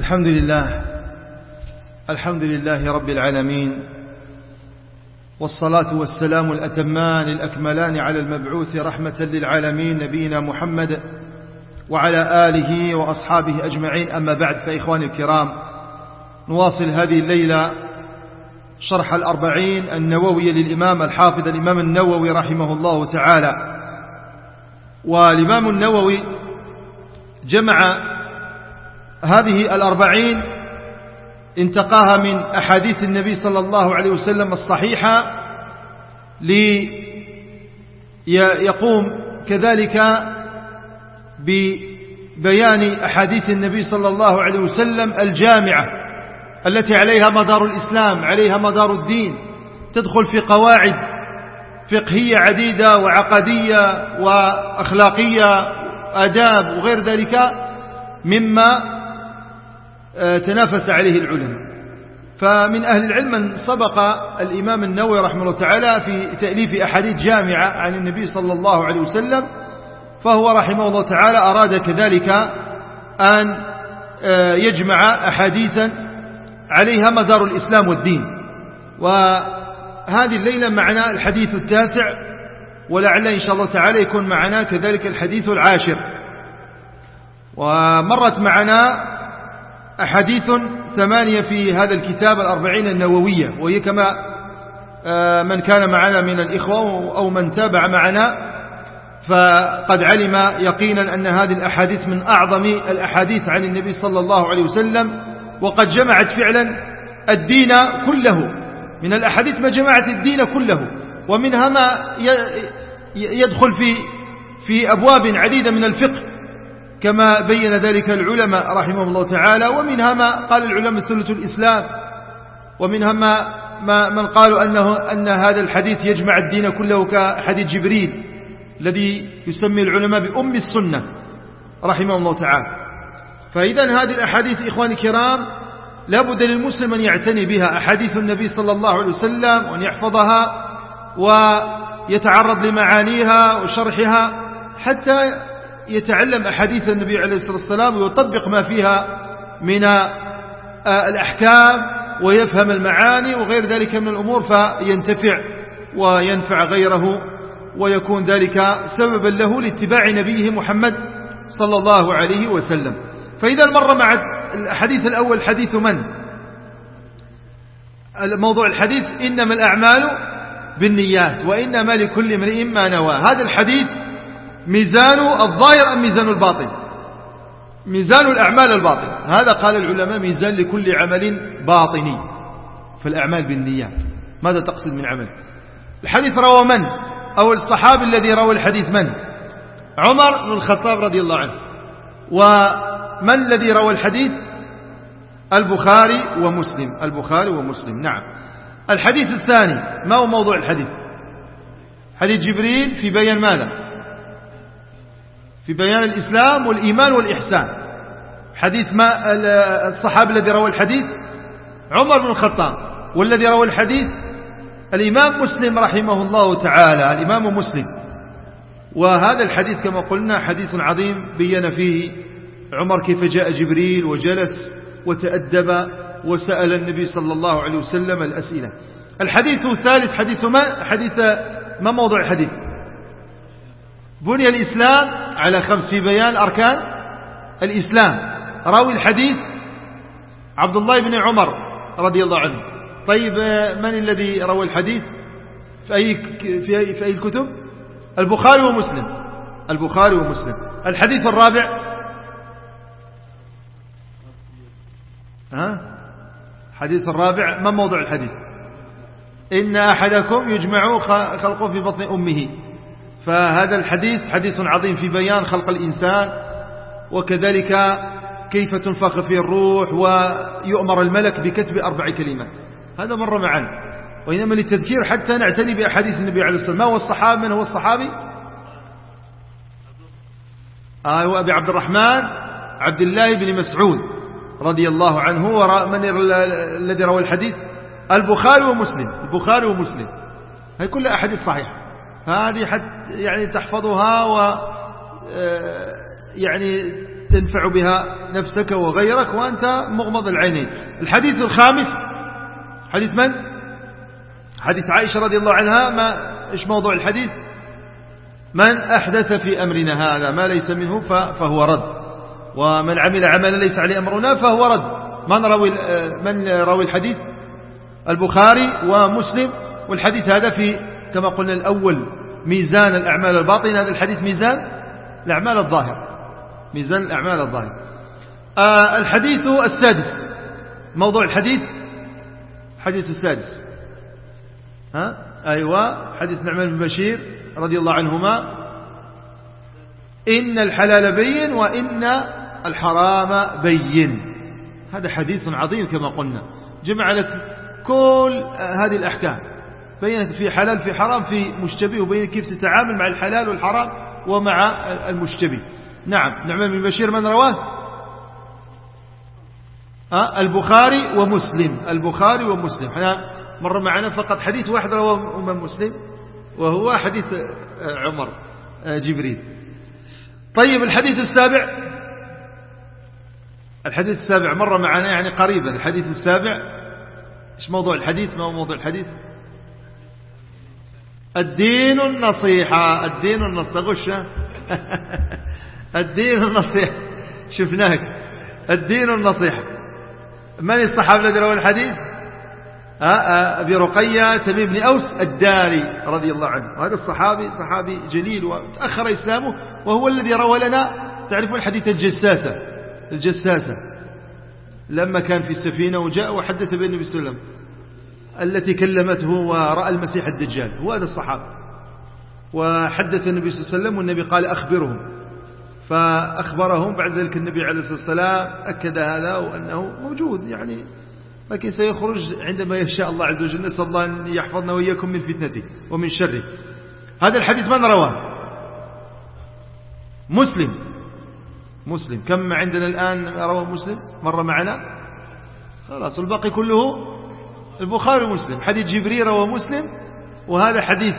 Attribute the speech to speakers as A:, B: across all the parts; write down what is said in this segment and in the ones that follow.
A: الحمد لله الحمد لله رب العالمين والصلاة والسلام الأتمان الأكملان على المبعوث رحمة للعالمين نبينا محمد وعلى آله وأصحابه أجمعين. أما بعد فإخواني الكرام نواصل هذه الليلة شرح الأربعين النووي للإمام الحافظ الإمام النووي رحمه الله تعالى. والإمام النووي جمع هذه الأربعين انتقاها من أحاديث النبي صلى الله عليه وسلم الصحيحة ليقوم كذلك ببيان أحاديث النبي صلى الله عليه وسلم الجامعة التي عليها مدار الإسلام عليها مدار الدين تدخل في قواعد فقهية عديدة وعقدية وأخلاقية آداب وغير ذلك مما تنافس عليه العلماء. فمن أهل العلم من سبق الإمام النووي رحمه الله تعالى في تأليف أحاديث جامعة عن النبي صلى الله عليه وسلم فهو رحمه الله تعالى أراد كذلك أن آه، يجمع أحاديثا عليها مدار الإسلام والدين. وهذه الليلة معنا الحديث التاسع ولعل إن شاء الله تعالى يكون معنا كذلك الحديث العاشر. ومرت معنا أحاديث ثمانية في هذا الكتاب الأربعين النووية وهي كما آه، من كان معنا من الإخوة أو من تابع معنا فقد علم يقينا أن هذه الأحاديث من أعظم الأحاديث عن النبي صلى الله عليه وسلم وقد جمعت فعلا الدين كله. من الأحاديث ما جمعت الدين كله ومنها ما يدخل في في أبواب عديدة من الفقه. كما بين ذلك العلماء رحمهم الله تعالى ومنها ما قال العلماء ثلث الإسلام ومنها ما, ما من قالوا أنه أن هذا الحديث يجمع الدين كله كحديث جبريل الذي يسمي العلماء بأم السنة رحمه الله تعالى. فإذا هذه الأحاديث إخواني الكرام لابد للمسلم أن يعتني بها أحاديث النبي صلى الله عليه وسلم وأن يحفظها ويتعرض لمعانيها وشرحها حتى يتعلم أحاديث النبي عليه الصلاة والسلام ويطبق ما فيها من آه، الأحكام ويفهم المعاني وغير ذلك من الأمور فينتفع وينفع غيره ويكون ذلك سببا له لاتباع نبيه محمد صلى الله عليه وسلم. فإذا مر مع الحديث الأول حديث من؟ موضوع الحديث إنما الأعمال بالنيات وإنما لكل امرئ ما نوى. هذا الحديث ميزان الظاهر أم ميزان الباطن؟ ميزان الأعمال الباطن. هذا قال العلماء ميزان لكل عمل باطني فالأعمال بالنيات. ماذا تقصد من عمل؟ الحديث روى من؟ أو الصحابي الذي روى الحديث من؟ عمر بن الخطاب رضي الله عنه. ومن الذي روى الحديث؟ البخاري ومسلم. البخاري ومسلم. نعم. الحديث الثاني. ما هو موضوع الحديث؟ حديث جبريل في بيان ماذا؟ في بيان الإسلام والإيمان والإحسان. حديث ما الصحابي الذي روى الحديث عمر بن الخطاب والذي روى الحديث الإمام مسلم رحمه الله تعالى الإمام مسلم. وهذا الحديث كما قلنا حديث عظيم بين فيه عمر كيف جاء جبريل وجلس وتأدب وسأل النبي صلى الله عليه وسلم الأسئلة. الحديث الثالث حديث ما؟ حديث ما موضوع الحديث؟ بني الإسلام على خمس في بيان أركان الإسلام. راوي الحديث عبد الله بن عمر رضي الله عنه. طيب من الذي روى الحديث؟ في أي, في أي, في أي الكتب؟ البخاري ومسلم. البخاري ومسلم. الحديث الرابع. ها؟ حديث الرابع. ما موضوع الحديث؟ إن أحدكم يجمع خلقه في بطن أمه. فهذا الحديث حديث عظيم في بيان خلق الإنسان وكذلك كيف تنفخ فيه الروح ويؤمر الملك بكتب أربع كلمات. هذا مر معنا وإنما للتذكير حتى نعتني بأحاديث النبي عليه الصلاة والسلام. ما هو الصحابي؟ من هو الصحابي؟ آه أبي عبد الرحمن عبد الله بن مسعود رضي الله عنه ومن الذي روى الحديث؟ البخاري ومسلم. البخاري ومسلم. هذه كلها أحاديث صحيحة. هذه حتى يعني تحفظها و آه، يعني تنفع بها نفسك وغيرك وأنت مغمض العينين الحديث الخامس حديث من؟ حديث عائشة رضي الله عنها. ما إيش موضوع الحديث؟ من أحدث في أمرنا هذا ما ليس منه فهو رد. ومن عمل عملا ليس عليه أمرنا فهو رد. من روي من روي الحديث؟ البخاري ومسلم. والحديث هذا في كما قلنا الأول ميزان الأعمال الباطنة. هذا الحديث ميزان الأعمال الظاهر ميزان الأعمال الظاهر آه الحديث السادس. موضوع الحديث. حديث السادس. ها؟ أيوة. حديث نعمان بن بشير رضي الله عنهما. إن الحلال بين وإن الحرام بين. هذا حديث عظيم كما قلنا. جمع لك كل هذه الأحكام. بينك في حلال في حرام في مشتبه وبين كيف تتعامل مع الحلال والحرام ومع المشتبه. نعم. نعمان بن بشير من رواه؟ أه البخاري ومسلم. البخاري ومسلم. إحنا مر معنا فقط حديث واحد رواه أمام مسلم وهو حديث عمر جبريل. طيب الحديث السابع؟ الحديث السابع مر معنا يعني قريبا. الحديث السابع إيش موضوع الحديث؟ ما هو موضوع الحديث؟ الدين النصيحة. الدين النصيحة غش الدين النصيحة. شفناك. الدين النصيحة. من الصحابة الذي روى الحديث؟ أبي رقية تميم بن أوس الداري رضي الله عنه. وهذا الصحابي صحابي جليل وتأخر إسلامه وهو الذي روى لنا تعرفون حديث الجساسة. الجساسة. لما كان في السفينة وجاء وحدث بالنبي صلى الله عليه وسلم. التي كلمته ورأى المسيح الدجال هو هذا الصحابي. وحدث النبي صلى الله عليه وسلم والنبي قال أخبرهم. فأخبرهم بعد ذلك النبي عليه الصلاة والسلام أكد هذا وأنه موجود يعني لكن سيخرج عندما يشاء الله عز وجل نسأل الله أن يحفظنا وإياكم من فتنته ومن شره. هذا الحديث من رواه؟ مسلم. مسلم. كم عندنا الآن رواه مسلم؟ مر معنا؟ خلاص الباقي كله البخاري ومسلم حديث جبريل رواه مسلم وهذا حديث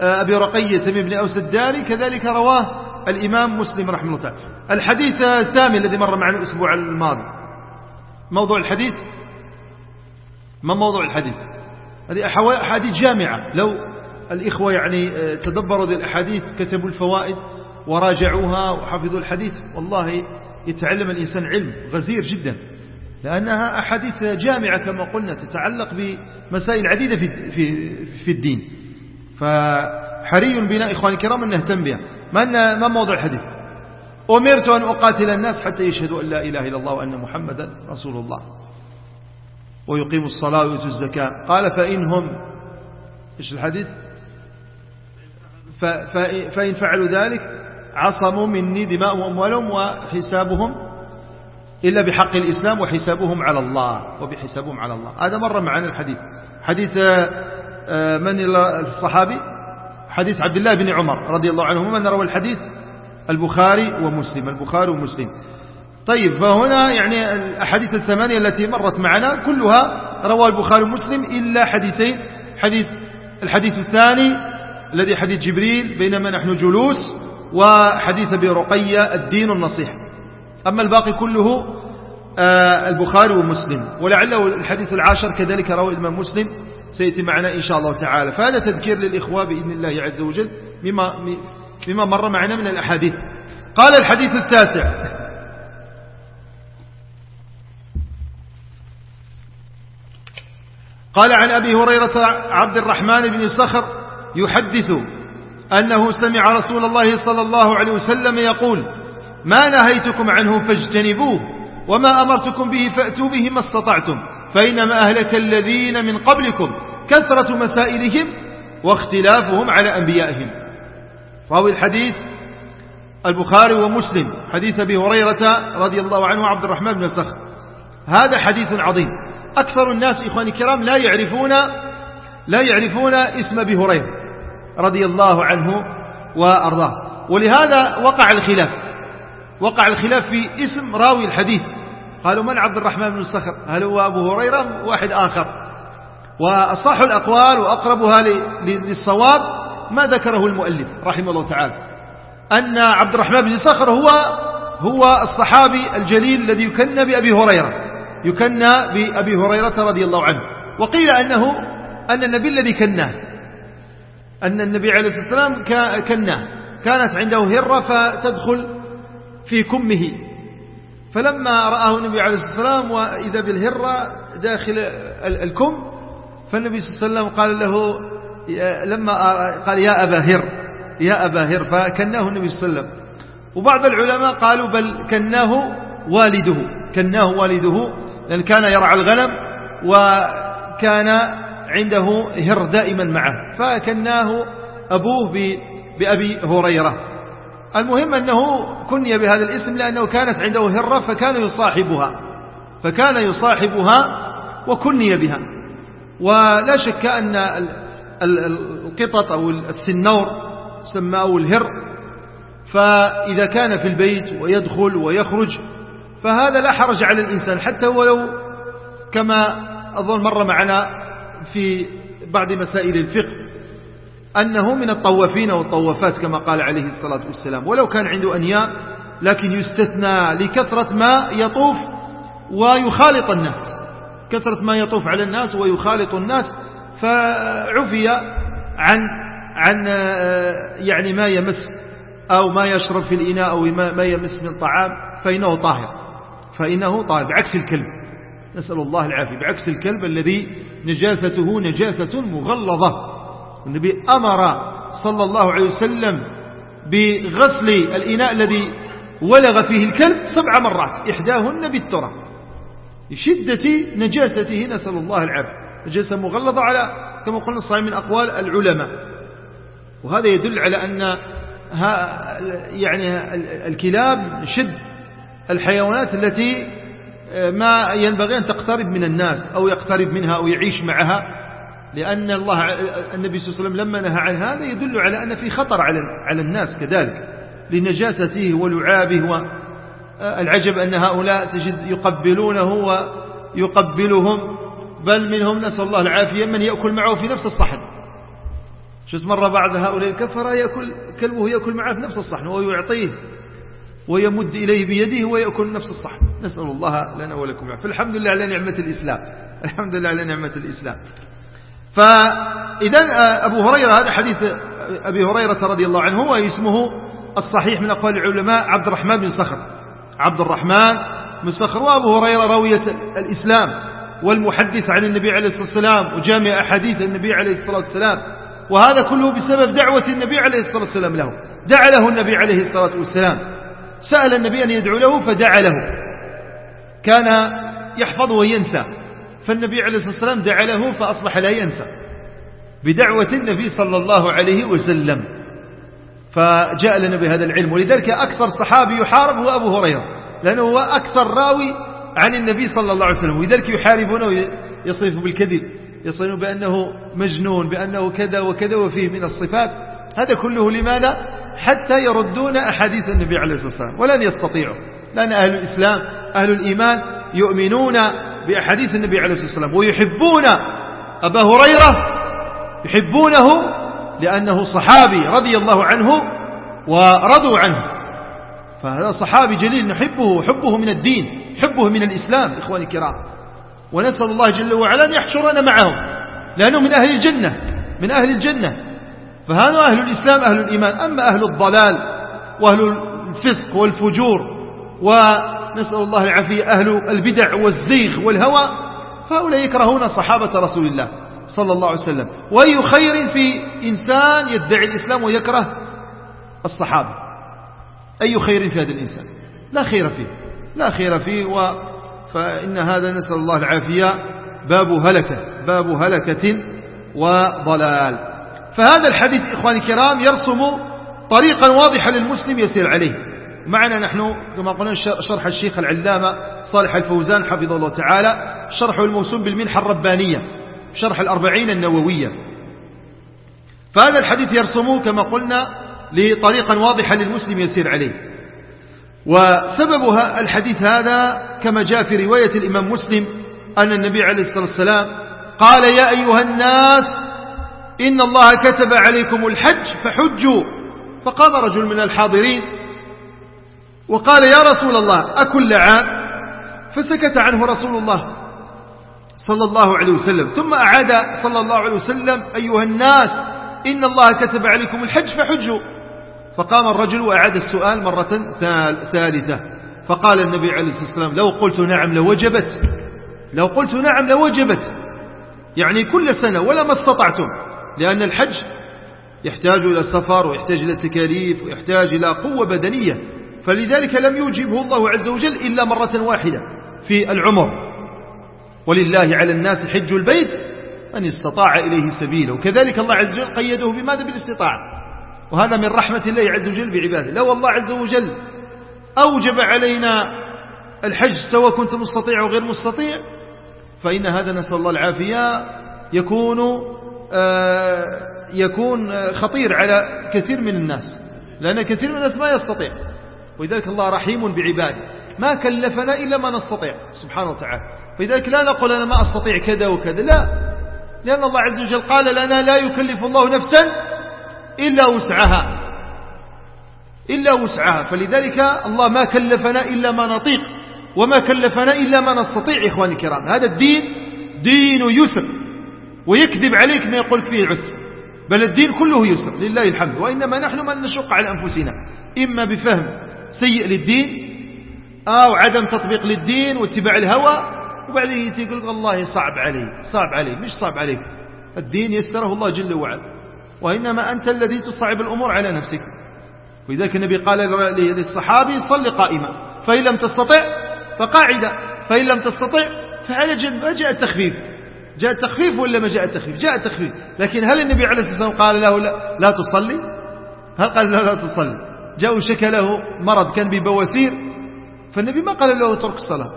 A: أبي رقية تميم بن أوس الداري كذلك رواه الإمام مسلم رحمه الله تعالى. الحديث الثامن الذي مر معنا الأسبوع الماضي. موضوع الحديث؟ ما موضوع الحديث؟ هذه أحاديث جامعة. لو الإخوة يعني تدبروا ذي الأحاديث كتبوا الفوائد وراجعوها وحفظوا الحديث والله يتعلم الإنسان علم غزير جدا. لأنها أحاديث جامعة كما قلنا تتعلق بمسائل عديدة في, في, في الدين. فحري بنا إخواني الكرام أن نهتم بها. ما, ما موضوع الحديث؟ أمرت أن أقاتل الناس حتى يشهدوا أن لا إله إلا الله وأن محمدا رسول الله. ويقيموا الصلاة ويؤتوا الزكاة. قال فإنهم إيش الحديث؟ فإن فعلوا ذلك عصموا مني دماءهم وأموالهم وحسابهم إلا بحق الإسلام وحسابهم على الله وبحسابهم على الله. هذا مرة معنا الحديث. حديث من الصحابي؟ حديث عبد الله بن عمر رضي الله عنه من روى الحديث؟ البخاري ومسلم البخاري ومسلم. طيب فهنا يعني الأحاديث الثمانية التي مرت معنا كلها روى البخاري ومسلم إلا حديثين. حديث الحديث الثاني الذي حديث جبريل بينما نحن جلوس وحديث أبي رقية الدين النصيحة أما الباقي كله البخاري ومسلم. ولعله الحديث العاشر كذلك روى الإمام مسلم سيأتي معنا إن شاء الله تعالى. فهذا تذكير للإخوة بإذن الله عز وجل مما, مما مر معنا من الأحاديث. قال الحديث التاسع. قال عن أبي هريرة عبد الرحمن بن صخر يحدث أنه سمع رسول الله صلى الله عليه وسلم يقول ما نهيتكم عنه فاجتنبوه وما أمرتكم به فأتوا به ما استطعتم فإنما أهلك الذين من قبلكم كثرة مسائلهم واختلافهم على أنبيائهم. راوي الحديث البخاري ومسلم حديث أبي هريرة رضي الله عنه عبد الرحمن بن صخر هذا حديث عظيم. أكثر الناس إخواني الكرام لا يعرفون لا يعرفون اسم أبي هريرة رضي الله عنه وأرضاه. ولهذا وقع الخلاف. وقع الخلاف في اسم راوي الحديث. قالوا من عبد الرحمن بن الصخر هل هو أبو هريرة؟ واحد آخر. وأصح الأقوال وأقربها للصواب ما ذكره المؤلف رحمه الله تعالى. أن عبد الرحمن بن صخر هو هو الصحابي الجليل الذي يكنى بأبي هريرة. يكنى بأبي هريرة رضي الله عنه. وقيل أنه أن النبي الذي كناه. أن النبي عليه الصلاة والسلام كناه. كانت عنده هرة فتدخل في كمه. فلما رآه النبي عليه الصلاة والسلام وإذا بالهرة داخل الكم فالنبي صلى الله عليه وسلم قال له لما قال يا أبا هر يا أبا هر فكناه النبي صلى الله عليه وسلم. وبعض العلماء قالوا بل كناه والده كناه والده لأن كان يرعى الغنم وكان عنده هر دائما معه. فكناه أبوه بأبي هريرة. المهم أنه كني بهذا الاسم لأنه كانت عنده هرة فكان يصاحبها فكان يصاحبها وكني بها. ولا شك أن القطط أو السنور سماه الهر. فإذا كان في البيت ويدخل ويخرج فهذا لا حرج على الإنسان حتى ولو كما أظن مر معنا في بعض مسائل الفقه. أنه من الطوافين والطوافات كما قال عليه الصلاة والسلام. ولو كان عنده أنياء لكن يستثنى لكثرة ما يطوف ويخالط الناس. كثرة ما يطوف على الناس ويخالط الناس فعفي عن عن يعني ما يمس أو ما يشرب في الإناء أو ما يمس من طعام فإنه طاهر. فإنه طاهر بعكس الكلب. نسأل الله العافية. بعكس الكلب الذي نجاسته نجاسة مغلظة. النبي أمر صلى الله عليه وسلم بغسل الإناء الذي ولغ فيه الكلب سبع مرات إحداهن بالترى. لشدة نجاسته نسأل الله العافية. نجاسة مغلظة على كما قلنا الصحيح من أقوال العلماء. وهذا يدل على أن يعني الكلاب شد الحيوانات التي آه، ما ينبغي أن تقترب من الناس أو يقترب منها أو يعيش معها. لأن الله النبي صلى الله عليه وسلم لما نهى عن هذا يدل على أن في خطر على على الناس كذلك لنجاسته ولعابه والعجب أن هؤلاء تجد يقبلونه ويقبلهم بل منهم نسأل الله العافية من يأكل معه في نفس الصحن. شفت مرة بعد هؤلاء الكفرة يأكل كلبه يأكل معه في نفس الصحن ويعطيه ويمد إليه بيده ويأكل نفس الصحن. نسأل الله لنا ولكم فالحمد لله على نعمة الإسلام. الحمد لله على نعمة الإسلام. فإذا أبو هريرة هذا حديث أبي هريرة رضي الله عنه هو اسمه الصحيح من أقوال العلماء عبد الرحمن بن صخر. عبد الرحمن بن صخر وأبو هريرة راوية الإسلام والمحدث عن النبي عليه الصلاة والسلام وجامع أحاديث النبي عليه الصلاة والسلام وهذا كله بسبب دعوة النبي عليه الصلاة والسلام له. دعا له النبي عليه الصلاة والسلام. سأل النبي أن يدعو له فدعا له. كان يحفظ وينسى. فالنبي عليه الصلاة والسلام دعا له فأصبح لا ينسى. بدعوة النبي صلى الله عليه وسلم. فجاء لنا بهذا العلم. ولذلك أكثر صحابي يحارب هو أبو هريرة. لأنه هو أكثر راوي عن النبي صلى الله عليه وسلم. ولذلك يحاربونه ويصف بالكذب. يصفون بأنه مجنون بأنه كذا وكذا وفيه من الصفات. هذا كله لماذا؟ حتى يردون أحاديث النبي عليه الصلاة والسلام. ولن يستطيعوا. لأن أهل الإسلام أهل الإيمان يؤمنون بأحاديث النبي عليه الصلاة والسلام ويحبون أبا هريرة يحبونه لأنه صحابي رضي الله عنه ورضوا عنه. فهذا صحابي جليل نحبه حبه من الدين حبه من الإسلام إخواني الكرام. ونسأل الله جل وعلا أن يحشرنا معهم لأنه من أهل الجنة من أهل الجنة. فهذا أهل الإسلام أهل الإيمان. أما أهل الضلال وأهل الفسق والفجور ونسأل الله العافية. أهل البدع والزيغ والهوى فهؤلاء يكرهون صحابة رسول الله صلى الله عليه وسلم. وأي خير في إنسان يدعي الإسلام ويكره الصحابة؟ أي خير في هذا الإنسان؟ لا خير فيه. لا خير فيه و فإن هذا نسأل الله العافية. باب هلكة. باب هلكة وضلال. فهذا الحديث إخواني الكرام يرسم طريقا واضحا للمسلم يسير عليه. معنا نحن كما قلنا شرح الشيخ العلامة صالح الفوزان حفظه الله تعالى شرحه الموسوم بالمنحة الربانية شرح الأربعين النووية. فهذا الحديث يرسمه كما قلنا لطريقا واضحا للمسلم يسير عليه. وسبب الحديث هذا كما جاء في رواية الإمام مسلم أن النبي عليه الصلاة والسلام قال يا أيها الناس إن الله كتب عليكم الحج فحجوا. فقام رجل من الحاضرين وقال يا رسول الله أكل عام فسكت عنه رسول الله صلى الله عليه وسلم. ثم أعاد صلى الله عليه وسلم أيها الناس إن الله كتب عليكم الحج فحجوا. فقام الرجل وأعاد السؤال مرة ثالثة. فقال النبي عليه الصلاة والسلام لو قلت نعم لوجبت. لو قلت نعم لوجبت. يعني كل سنة ولا ما استطعتم. لأن الحج يحتاج إلى سفر ويحتاج إلى تكاليف ويحتاج إلى قوة بدنية. فلذلك لم يوجبه الله عز وجل إلا مرة واحدة في العمر. ولله على الناس حج البيت من استطاع إليه سبيله وكذلك الله عز وجل قيده بماذا؟ بالاستطاعة. وهذا من رحمة الله عز وجل بعباده. لو الله عز وجل أوجب علينا الحج سواء كنت مستطيع أو غير مستطيع فإن هذا نسأل الله العافية يكون آه، يكون خطير على كثير من الناس. لأن كثير من الناس ما يستطيع. ولذلك الله رحيم بعباده. ما كلفنا إلا ما نستطيع سبحانه وتعالى. فلذلك لا نقول أنا ما أستطيع كذا وكذا لا. لأن الله عز وجل قال لنا لا يكلف الله نفسا إلا وسعها. إلا وسعها. فلذلك الله ما كلفنا إلا ما نطيق وما كلفنا إلا ما نستطيع إخواني الكرام. هذا الدين دين يسر ويكذب عليك ما يقول فيه عسر بل الدين كله يسر لله الحمد. وإنما نحن من نشق على أنفسنا إما بفهم سيء للدين أو عدم تطبيق للدين واتباع الهوى وبعدين يقول الله صعب علي صعب علي مش صعب عليك. الدين يسره الله جل وعلا. وإنما أنت الذي تصعب الأمور على نفسك. ولذلك النبي قال للصحابي صل قائما فإن لم تستطع فقاعدة فإن لم تستطع فعلى جنب جاء التخفيف. جاء التخفيف ولا ما جاء التخفيف؟ جاء التخفيف. لكن هل النبي عليه الصلاة والسلام قال له لا, لا تصلي؟ هل قال له لا تصلي؟ جاء شكى له مرض كان ببواسير فالنبي ما قال له ترك الصلاة.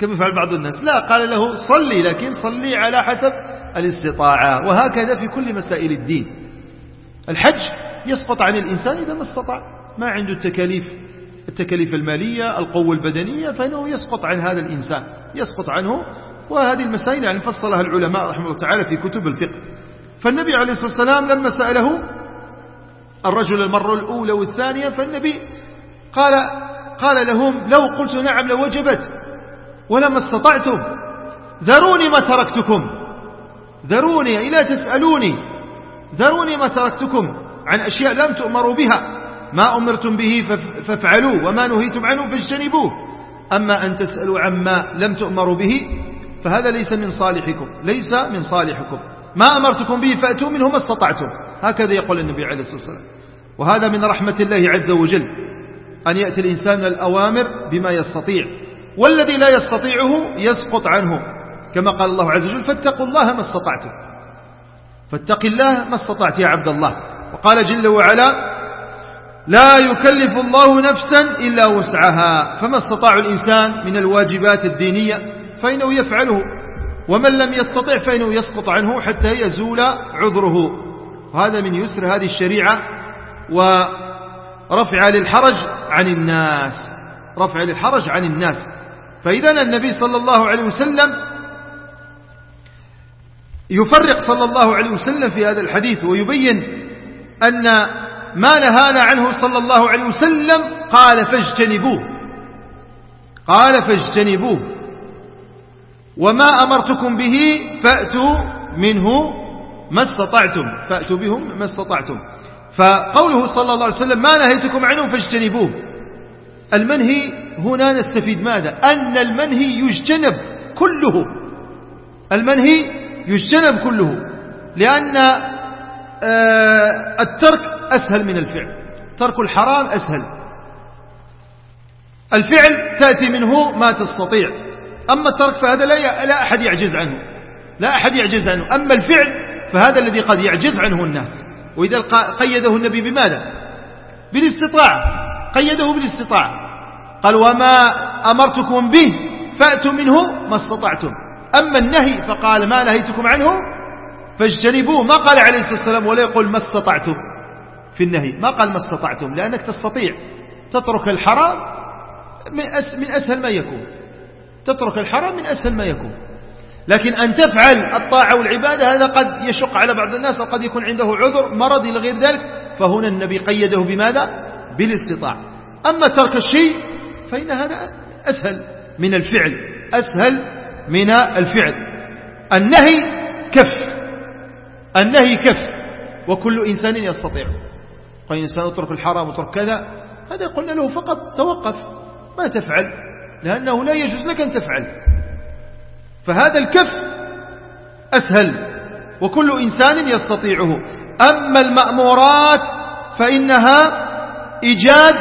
A: كما يفعل بعض الناس؟ لا قال له صلي لكن صلي على حسب الاستطاعة. وهكذا في كل مسائل الدين. الحج يسقط عن الإنسان إذا ما استطاع ما عنده التكاليف التكاليف المالية القوة البدنية فإنه يسقط عن هذا الإنسان يسقط عنه. وهذه المسائل يعني فصلها العلماء رحمه الله تعالى في كتب الفقه. فالنبي عليه الصلاة والسلام لما سأله الرجل المرة الأولى والثانية فالنبي قال قال لهم لو قلت نعم لوجبت ولما استطعتم ذروني ما تركتكم ذروني إلى تسألوني ذروني ما تركتكم عن أشياء لم تؤمروا بها ما أمرتم به فافعلوا وما نهيتم عنه فاجتنبوه. أما أن تسألوا عما لم تؤمروا به فهذا ليس من صالحكم ليس من صالحكم. ما أمرتكم به فأتوا منه ما استطعتم. هكذا يقول النبي عليه الصلاة والسلام. وهذا من رحمة الله عز وجل أن يأتي الإنسان الأوامر بما يستطيع والذي لا يستطيعه يسقط عنه. كما قال الله عز وجل فاتقوا الله ما استطعتم. فاتق الله ما استطعت يا عبد الله. وقال جل وعلا لا يكلف الله نفسا إلا وسعها. فما استطاع الإنسان من الواجبات الدينية فإنه يفعله ومن لم يستطع فإنه يسقط عنه حتى يزول عذره. وهذا من يسر هذه الشريعة ورفع للحرج عن الناس رفع للحرج عن الناس. فإذا النبي صلى الله عليه وسلم يفرق صلى الله عليه وسلم في هذا الحديث ويبين أن ما نهانا عنه صلى الله عليه وسلم قال فاجتنبوه. قال فاجتنبوه. وما أمرتكم به فأتوا منه ما استطعتم فأتوا بهم ما استطعتم. فقوله صلى الله عليه وسلم ما نهيتكم عنه فاجتنبوه. المنهي هنا نستفيد ماذا؟ أن المنهي يجتنب كله. المنهي يجتنب كله لأن آه، الترك أسهل من الفعل. ترك الحرام أسهل. الفعل تأتي منه ما تستطيع. أما الترك فهذا لا لا أحد يعجز عنه. لا أحد يعجز عنه. أما الفعل فهذا الذي قد يعجز عنه الناس. وإذا قيده النبي بماذا؟ بالاستطاعة. قيده بالاستطاعة. قال وما أمرتكم به فأتوا منه ما استطعتم. أما النهي فقال ما نهيتكم عنه فاجتنبوه. ما قال عليه الصلاة والسلام ولا يقول ما استطعتم. في النهي ما قال ما استطعتم. لأنك تستطيع. تترك الحرام من أسهل ما يكون. تترك الحرام من أسهل ما يكون. لكن أن تفعل الطاعة والعبادة هذا قد يشق على بعض الناس أو قد يكون عنده عذر مرض إلى غير ذلك. فهنا النبي قيده بماذا؟ بالاستطاعة. أما ترك الشيء فإن هذا أسهل من الفعل. أسهل من الفعل. النهي كف. النهي كف. وكل إنسان يستطيع. قال إنسان اترك الحرام واترك كذا. هذا قلنا له فقط توقف. ما تفعل. لأنه لا يجوز لك أن تفعل. فهذا الكف أسهل وكل إنسان يستطيعه. أما المأمورات فإنها إيجاد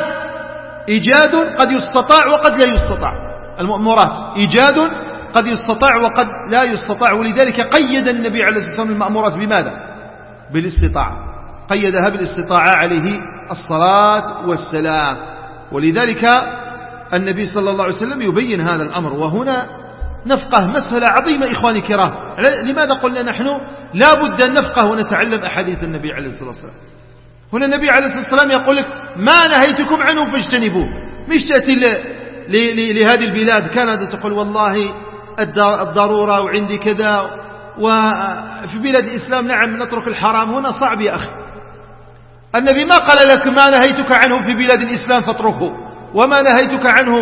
A: إيجاد قد يستطاع وقد لا يستطاع. المأمورات إيجاد قد يستطاع وقد لا يستطاع. ولذلك قيد النبي عليه الصلاة والسلام المأمورات بماذا؟ بالاستطاعة. قيدها بالاستطاعة عليه الصلاة والسلام. ولذلك النبي صلى الله عليه وسلم يبين هذا الأمر. وهنا نفقه مسألة عظيمة إخواني الكرام. لماذا قلنا نحن لا بد أن نفقه ونتعلم أحاديث النبي عليه الصلاة والسلام؟ هنا النبي عليه الصلاة والسلام يقول لك ما نهيتكم عنه فاجتنبوه. مش تأتي لهذه البلاد. كانت تقول والله الضرورة وعندي كذا وفي بلاد الإسلام نعم نترك الحرام. هنا صعب يا أخي. النبي ما قال لك ما نهيتك عنه في بلاد الإسلام فاتركه. وما نهيتك عنه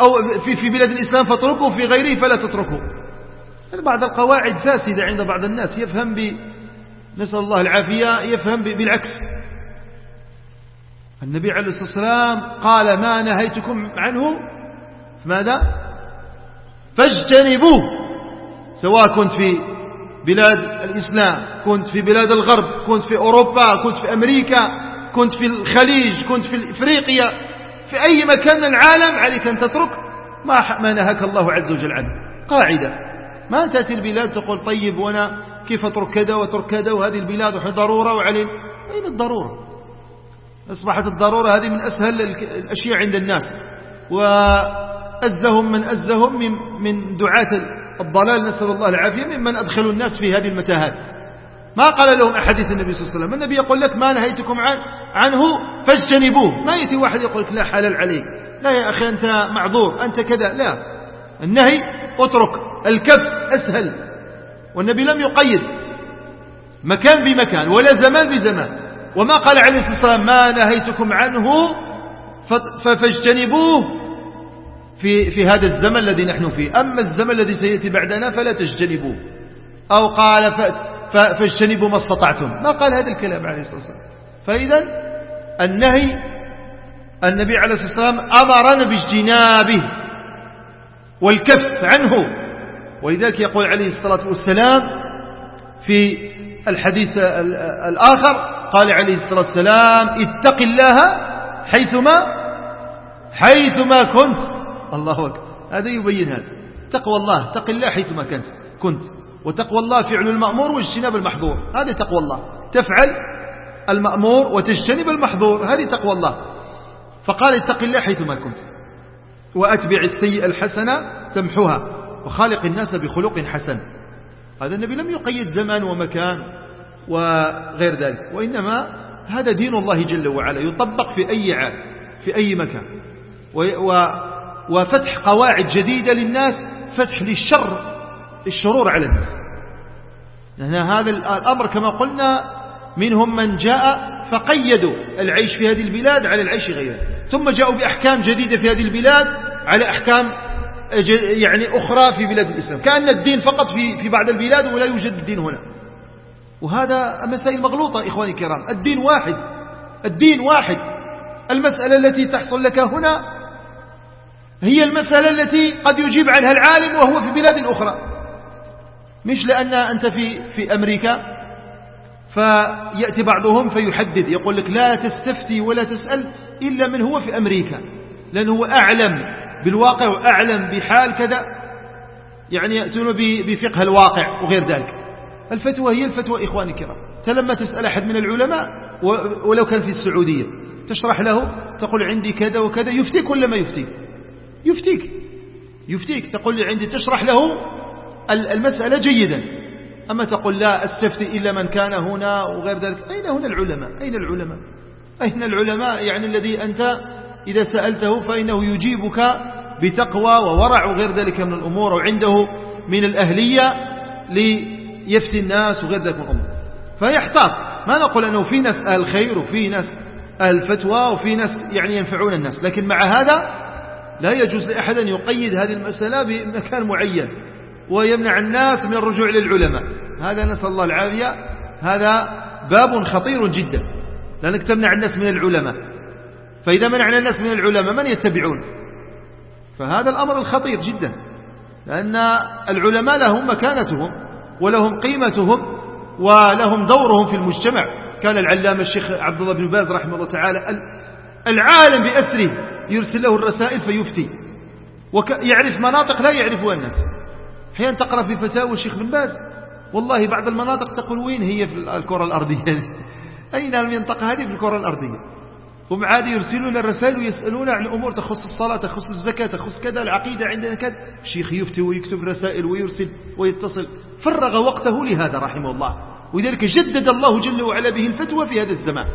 A: أو في, في بلاد الإسلام فاتركه في غيره فلا تتركه. بعض القواعد فاسدة عند بعض الناس. يفهم ب نسأل الله العافية يفهم بالعكس. النبي عليه الصلاة والسلام قال ما نهيتكم عنه ماذا؟ فاجتنبوه. سواء كنت في بلاد الإسلام كنت في بلاد الغرب كنت في أوروبا كنت في أمريكا كنت في الخليج كنت في إفريقيا في أي مكان من العالم عليك أن تترك ما, ما نهاك الله عز وجل عنه. قاعدة. ما تأتي البلاد تقول طيب وأنا كيف أترك كذا وأترك كذا وهذه البلاد ضرورة وعليه أين الضرورة؟ أصبحت الضرورة هذه من أسهل الأشياء عند الناس. وأزهم من أزهم من, من دعاة الضلال. نسأل الله العافية ممن أدخلوا الناس في هذه المتاهات. ما قال لهم أحاديث النبي صلى الله عليه وسلم. النبي يقول لك ما نهيتكم عن عنه فاجتنبوه. ما يأتي واحد يقول لك لا حلال عليك. لا يا أخي أنت معذور أنت كذا. لا. النهي اترك الكف أسهل. والنبي لم يقيد. مكان بمكان ولا زمان بزمان. وما قال عليه الصلاة والسلام ما نهيتكم عنه فاجتنبوه في, في هذا الزمن الذي نحن فيه. أما الزمن الذي سيأتي بعدنا فلا تجتنبوه. أو قال فاجتنبوا ما استطعتم. ما قال هذا الكلام عليه الصلاة والسلام. فإذا النهي النبي عليه الصلاة والسلام أمرنا باجتنابه والكف عنه. ولذلك يقول عليه الصلاة والسلام في الحديث الآخر قال عليه الصلاة والسلام اتق الله حيثما حيثما كنت. الله أكبر. هذا يبين هذا. تقوى الله اتق الله حيثما كنت. كنت. وتقوى الله فعل المأمور واجتناب المحظور. هذه تقوى الله. تفعل المأمور وتجتنب المحظور. هذه تقوى الله. فقال اتق الله حيثما كنت. وأتبع السيئة الحسنة تمحوها. وخالق الناس بخلق حسن. هذا النبي لم يقيد زمان ومكان وغير ذلك. وإنما هذا دين الله جل وعلا. يطبق في أي عام في أي مكان. وفتح قواعد جديدة للناس فتح للشر. الشرور على الناس. لأن هذا الأمر كما قلنا منهم من جاء فقيدوا العيش في هذه البلاد على العيش غيره. ثم جاءوا بأحكام جديدة في هذه البلاد على أحكام يعني أخرى في بلاد الإسلام. كأن الدين فقط في في بعض البلاد ولا يوجد الدين هنا. وهذا مسائل مغلوطة إخواني الكرام. الدين واحد. الدين واحد. المسألة التي تحصل لك هنا هي المسألة التي قد يجيب عنها العالم وهو في بلاد أخرى. مش لأن أنت في في أمريكا فيأتي بعضهم فيحدد يقول لك لا تستفتي ولا تسأل إلا من هو في أمريكا لأنه هو أعلم بالواقع وأعلم بحال كذا يعني يأتون بفقه الواقع وغير ذلك. الفتوى هي الفتوى إخواني الكرام. لما تسأل أحد من العلماء ولو كان في السعودية تشرح له تقول عندي كذا وكذا يفتيك ولا ما يفتيك يفتيك. يفتيك. تقول عندي تشرح له المسألة جيدا أما تقول لا استفتي إلا من كان هنا وغير ذلك أين هنا العلماء؟ أين العلماء؟ أين العلماء؟ يعني الذي أنت إذا سألته فإنه يجيبك بتقوى وورع وغير ذلك من الأمور وعنده من الأهلية ليفتي الناس وغير ذلك من الأمور. فيحتاط. ما نقول أنه في ناس أهل خير وفي ناس أهل الفتوى وفي ناس يعني ينفعون الناس لكن مع هذا لا يجوز لأحد أن يقيد هذه المسألة بمكان معين. ويمنع الناس من الرجوع للعلماء. هذا نسأل الله العافية. هذا باب خطير جدا. لأنك تمنع الناس من العلماء. فإذا منعنا الناس من العلماء من يتبعون؟ فهذا الأمر الخطير جدا. لأن العلماء لهم مكانتهم ولهم قيمتهم ولهم دورهم في المجتمع. كان العلامة الشيخ عبد الله بن باز رحمه الله تعالى العالم بأسره يرسل له الرسائل فيفتي. ويعرف مناطق لا يعرفها الناس. حين تقرأ في فتاوى الشيخ بن باز. والله بعض المناطق تقول وين هي في الكرة الأرضية أين المنطقة هذه في الكرة الأرضية؟ هم عادي يرسلون الرسائل ويسألون عن أمور تخص الصلاة تخص الزكاة تخص كذا العقيدة عندنا كذا. الشيخ يفتي ويكتب رسائل ويرسل ويتصل. فرغ وقته لهذا رحمه الله. ولذلك جدد الله جل وعلا به الفتوى في هذا الزمان.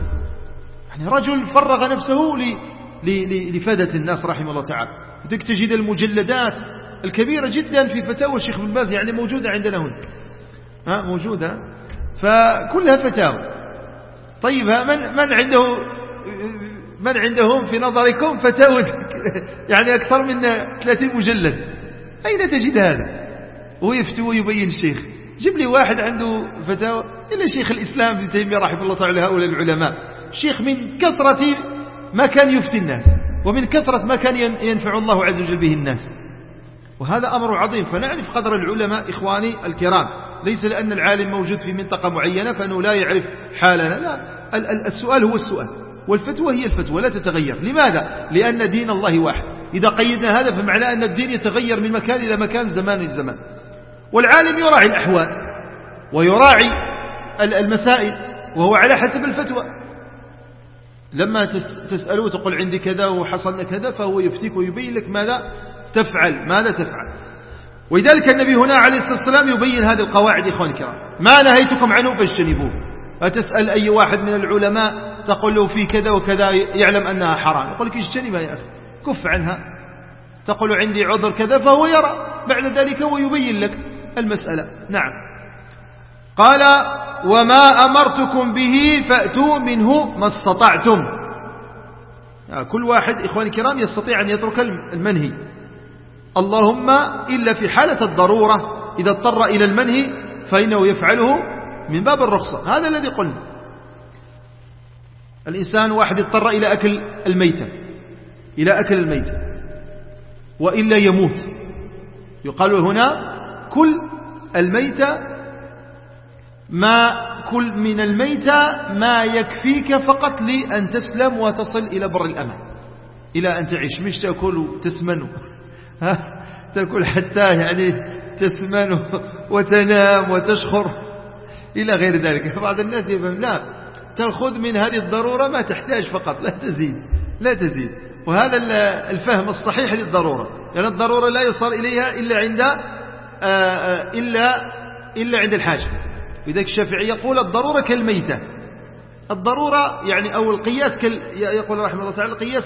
A: يعني رجل فرغ نفسه لفادة الناس رحمه الله تعالى. تجد المجلدات الكبيرة جدا في فتاوى الشيخ بن باز يعني موجودة عندنا هنا. ها موجودة. فكلها فتاوى. طيب من من عنده من عندهم في نظركم فتاوى؟ يعني أكثر من 30 مجلد. أين تجد هذا؟ ويفتي ويبين الشيخ. جيب لي واحد عنده فتاوى. إلا شيخ الإسلام ابن تيمية رحمه الله تعالى هؤلاء العلماء. شيخ من كثرة ما كان يفتي الناس ومن كثرة ما كان ينفع الله عز وجل به الناس. وهذا أمر عظيم فنعرف قدر العلماء إخواني الكرام. ليس لأن العالم موجود في منطقة معينة فأنه لا يعرف حالنا لا. السؤال هو السؤال والفتوى هي الفتوى لا تتغير. لماذا؟ لأن دين الله واحد. إذا قيدنا هذا فمعنى أن الدين يتغير من مكان إلى مكان زمان إلى زمان. والعالم يراعي الأحوال ويراعي المسائل وهو على حسب الفتوى. لما تسأله تقول عندي كذا وحصل لك كذا فهو يفتيك ويبين لك ماذا؟ تفعل ماذا تفعل؟ ولذلك النبي هنا عليه الصلاة والسلام يبين هذه القواعد إخوان الكرام. ما نهيتكم عنه فاجتنبوه فتسأل أي واحد من العلماء تقول له في كذا وكذا يعلم أنها حرام. يقول لك اجتنبها يا أخي كف عنها. تقول عندي عذر كذا فهو يرى. بعد ذلك ويبين لك المسألة. نعم. قال وما أمرتكم به فأتوا منه ما استطعتم. كل واحد إخواني الكرام يستطيع أن يترك المنهي. اللهم إلا في حالة الضرورة إذا اضطر إلى المنهي فإنه يفعله من باب الرخصة. هذا الذي قلنا. الإنسان واحد اضطر إلى أكل الميتة إلى أكل الميتة وإلا يموت. يقال هنا كل الميتة ما كل من الميتة ما يكفيك فقط لأن تسلم وتصل إلى بر الأمان إلى أن تعيش. مش تأكل وتسمن. ها تأكل حتى يعني تسمن وتنام وتشخر إلى غير ذلك. بعض الناس يفهم لا تأخذ من هذه الضرورة ما تحتاج فقط لا تزيد لا تزيد. وهذا الفهم الصحيح للضرورة يعني الضرورة لا يصار إليها إلا عند آه، آه، إلا إلا عند الحاجة. لذلك الشافعي يقول الضرورة كالميتة. الضرورة يعني أو القياس كال يقول رحمه الله تعالى القياس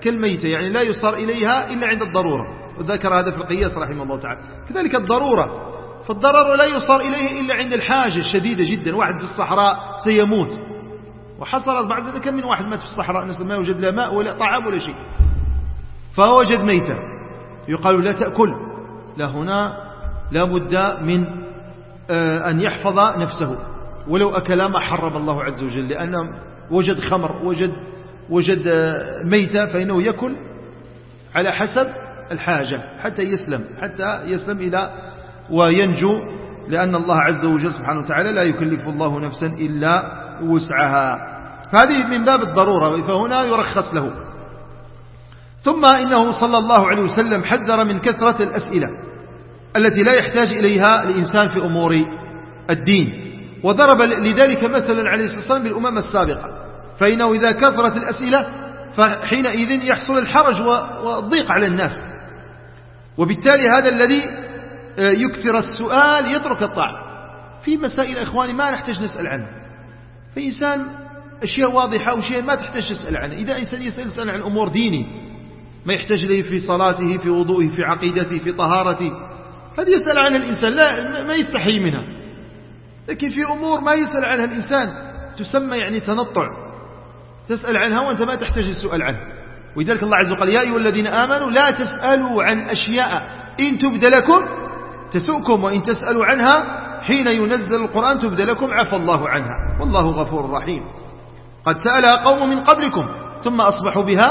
A: كالميتة يعني لا يصار إليها إلا عند الضرورة. وذكر هذا في القياس رحمه الله تعالى. كذلك الضرورة فالضرر لا يصار إليه إلا عند الحاجة الشديدة جدا. واحد في الصحراء سيموت. وحصلت بعد ذلك من واحد مات في الصحراء ما يوجد لا ماء ولا طعام ولا شيء. فوجد ميتة. يقال لا تأكل. لا هنا لا بد من آه، أن يحفظ نفسه. ولو أكل ما حرم الله عز وجل لأنه وجد خمر وجد وجد آه، ميتة فإنه يأكل على حسب الحاجة حتى يسلم حتى يسلم إلى وينجو لأن الله عز وجل سبحانه وتعالى لا يكلف الله نفسا إلا وسعها. فهذه من باب الضرورة فهنا يرخص له. ثم إنه صلى الله عليه وسلم حذر من كثرة الأسئلة التي لا يحتاج إليها الإنسان في أمور الدين. وضرب لذلك مثلا عليه الصلاة والسلام بالأمم السابقة. فإنه إذا كثرت الأسئلة فحينئذ يحصل الحرج والضيق على الناس. وبالتالي هذا الذي آه، يكثر السؤال يترك الطاعة في مسائل إخواني ما نحتاج نسأل عنها. فإنسان أشياء واضحة وشيء ما تحتاج تسأل عنها إذا إنسان يسأل, عن أمور ديني ما يحتاج إليه في صلاته في وضوئه في عقيدته في طهارته هذه يسأل عنها الإنسان لا ما يستحي منها. لكن في أمور ما يسأل عنها الإنسان تسمى يعني تنطع. تسأل عنها وأنت ما تحتاج السؤال عنها. ولذلك الله عز وجل يا أيها الذين آمنوا لا تسألوا عن أشياء إن تبد لكم تسؤكم وإن تسألوا عنها حين ينزل القرآن تبد لكم عفى الله عنها. والله غفور رحيم. قد سألها قوم من قبلكم ثم أصبحوا بها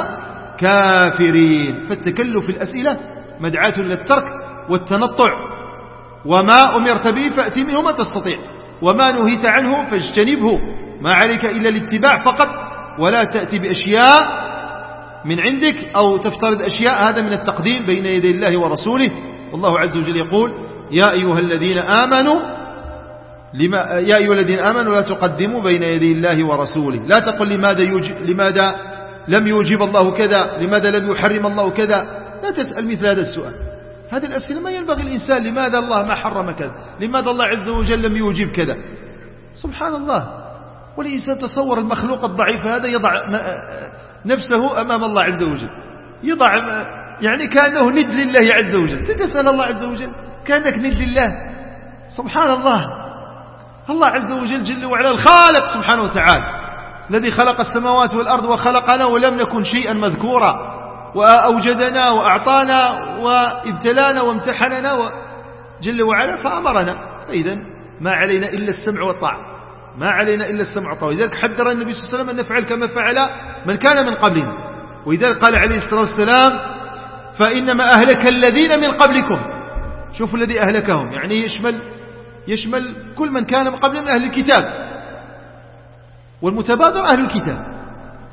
A: كافرين. فالتكلف الأسئلة مدعاة للترك والتنطع. وما أمرت به فأتي منه ما تستطيع. وما نهيت عنه فاجتنبه. ما عليك إلا الاتباع فقط ولا تأتي بأشياء من عندك أو تفترض أشياء. هذا من التقديم بين يدي الله ورسوله. والله عز وجل يقول يا أيها الذين آمنوا لما يا أيها الذين آمنوا لا تقدموا بين يدي الله ورسوله. لا تقل لماذا, يوجب لماذا لم يوجب الله كذا لماذا لم يحرم الله كذا. لا تسأل مثل هذا السؤال. هذه الأسئلة ما ينبغي الإنسان لماذا الله ما حرم كذا؟ لماذا الله عز وجل لم يوجب كذا؟ سبحان الله. والإنسان تصور المخلوق الضعيف هذا يضع نفسه أمام الله عز وجل. يضع يعني كأنه ند لله عز وجل. تسأل الله عز وجل؟ كأنك ند لله. سبحان الله. الله عز وجل جل وعلا الخالق سبحانه وتعالى الذي خلق السماوات والأرض وخلقنا ولم نكن شيئا مذكورا. وأوجدنا وأعطانا وابتلانا وامتحننا جل وعلا فأمرنا. فإذا ما علينا إلا السمع والطاعة. ما علينا إلا السمع والطاعة. لذلك حذر النبي صلى الله عليه وسلم أن نفعل كما فعل من كان من قبلنا ولذلك قال عليه الصلاة والسلام فإنما أهلك الذين من قبلكم. شوفوا الذي أهلكهم. يعني يشمل يشمل كل من كان من قبل من أهل الكتاب. والمتبادر أهل الكتاب.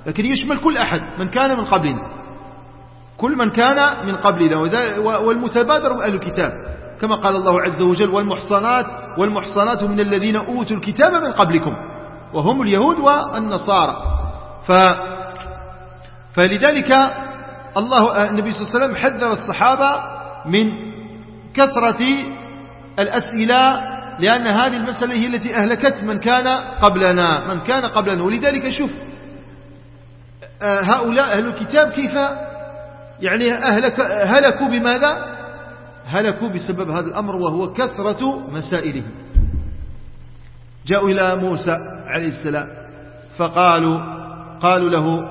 A: لكن يشمل كل أحد من كان من قبلنا. كل من كان من قبلنا. والمتبادر أهل الكتاب. كما قال الله عز وجل والمحصنات والمحصنات من الذين أوتوا الكتاب من قبلكم. وهم اليهود والنصارى. ف فلذلك الله النبي صلى الله عليه وسلم حذر الصحابة من كثرة الأسئلة لأن هذه المسألة هي التي أهلكت من كان قبلنا. من كان قبلنا. ولذلك شوف آه، هؤلاء أهل الكتاب كيف يعني أهلك هلكوا بماذا؟ هلكوا بسبب هذا الأمر وهو كثرة مسائلهم. جاءوا إلى موسى عليه السلام فقالوا قالوا له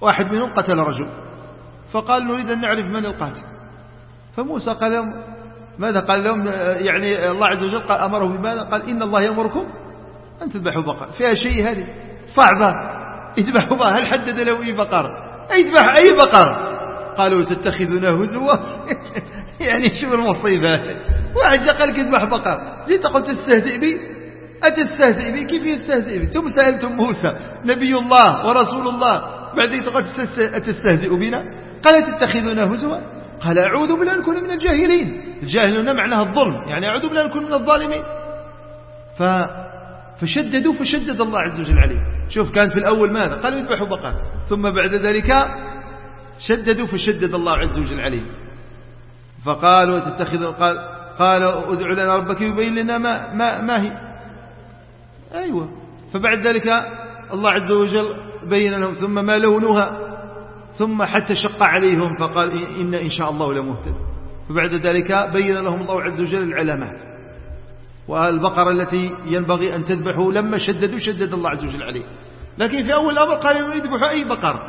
A: واحد منهم قتل رجل فقال نريد أن نعرف من القاتل. فموسى قال لهم ماذا قال لهم؟ يعني الله عز وجل قال أمره بماذا؟ قال إن الله يأمركم أن تذبحوا بقر فيها شيء هذه صعبة. اذبحوا بقر هل حدد له أي بقر اذبح أي بقر؟ قالوا تتخذنا هزوا. يعني شوف المصيبة؟ واحد جاء قال لك اذبح بقر. جيت قلت تستهزئ بي. أتستهزئ بي؟ كيف يستهزئ بي؟ ثم سألتم موسى نبي الله ورسول الله. بعدين تقول أتستهزئ بنا؟ قال تتخذنا هزوا. قال أعوذ بالله نكون من الجاهلين. الجاهلون معناها الظلم. يعني أعوذ بالله نكون من الظالمين. ف فشددوا فشدد الله عز وجل عليه شوف كان في الأول ماذا؟ قالوا يذبحوا بقر ثم بعد ذلك شددوا فشدد الله عز وجل عليه فقالوا تتخذ قال قال ادع لنا ربك يبين لنا ما, ما, ما هي. أيوة. فبعد ذلك الله عز وجل بين لهم ثم ما لونها ثم حتى شق عليهم فقال إن إن شاء الله لمهتد فبعد ذلك بين لهم الله عز وجل العلامات. والبقرة التي ينبغي أن تذبحوا لما شددوا شدد الله عز وجل عليه. لكن في أول الأمر قال يريد يذبحوا أي بقرة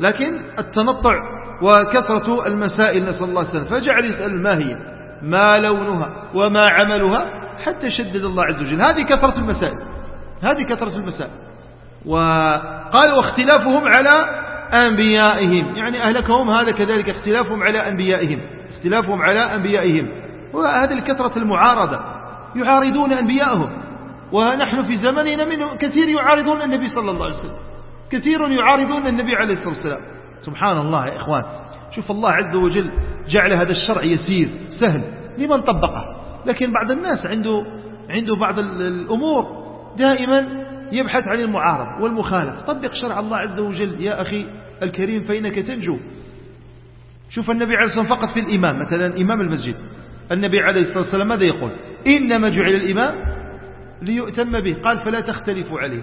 A: لكن التنطع وكثرة المسائل نسأل الله السلام فجعل يسأل ما هي؟ ما لونها؟ وما عملها؟ حتى شدد الله عز وجل. هذه كثرة المسائل. هذه كثرة المسائل. وقال واختلافهم على أنبيائهم. يعني أهلكهم هذا كذلك اختلافهم على أنبيائهم. اختلافهم على أنبيائهم. وهذه الكثرة المعارضة. يعارضون أنبياءهم. ونحن في زمننا من كثير يعارضون النبي صلى الله عليه وسلم. كثير يعارضون النبي عليه الصلاة والسلام. سبحان الله يا إخوان. شوف الله عز وجل جعل هذا الشرع يسير سهل لمن طبقه. لكن بعض الناس عنده عنده بعض الأمور دائما يبحث عن المعارض والمخالف طبق شرع الله عز وجل يا أخي الكريم فإنك تنجو. شوف النبي عليه الصلاة والسلام فقط في الإمام مثلا إمام المسجد. النبي عليه الصلاة والسلام ماذا يقول؟ إنما جعل الإمام ليؤتم به. قال فلا تختلفوا عليه.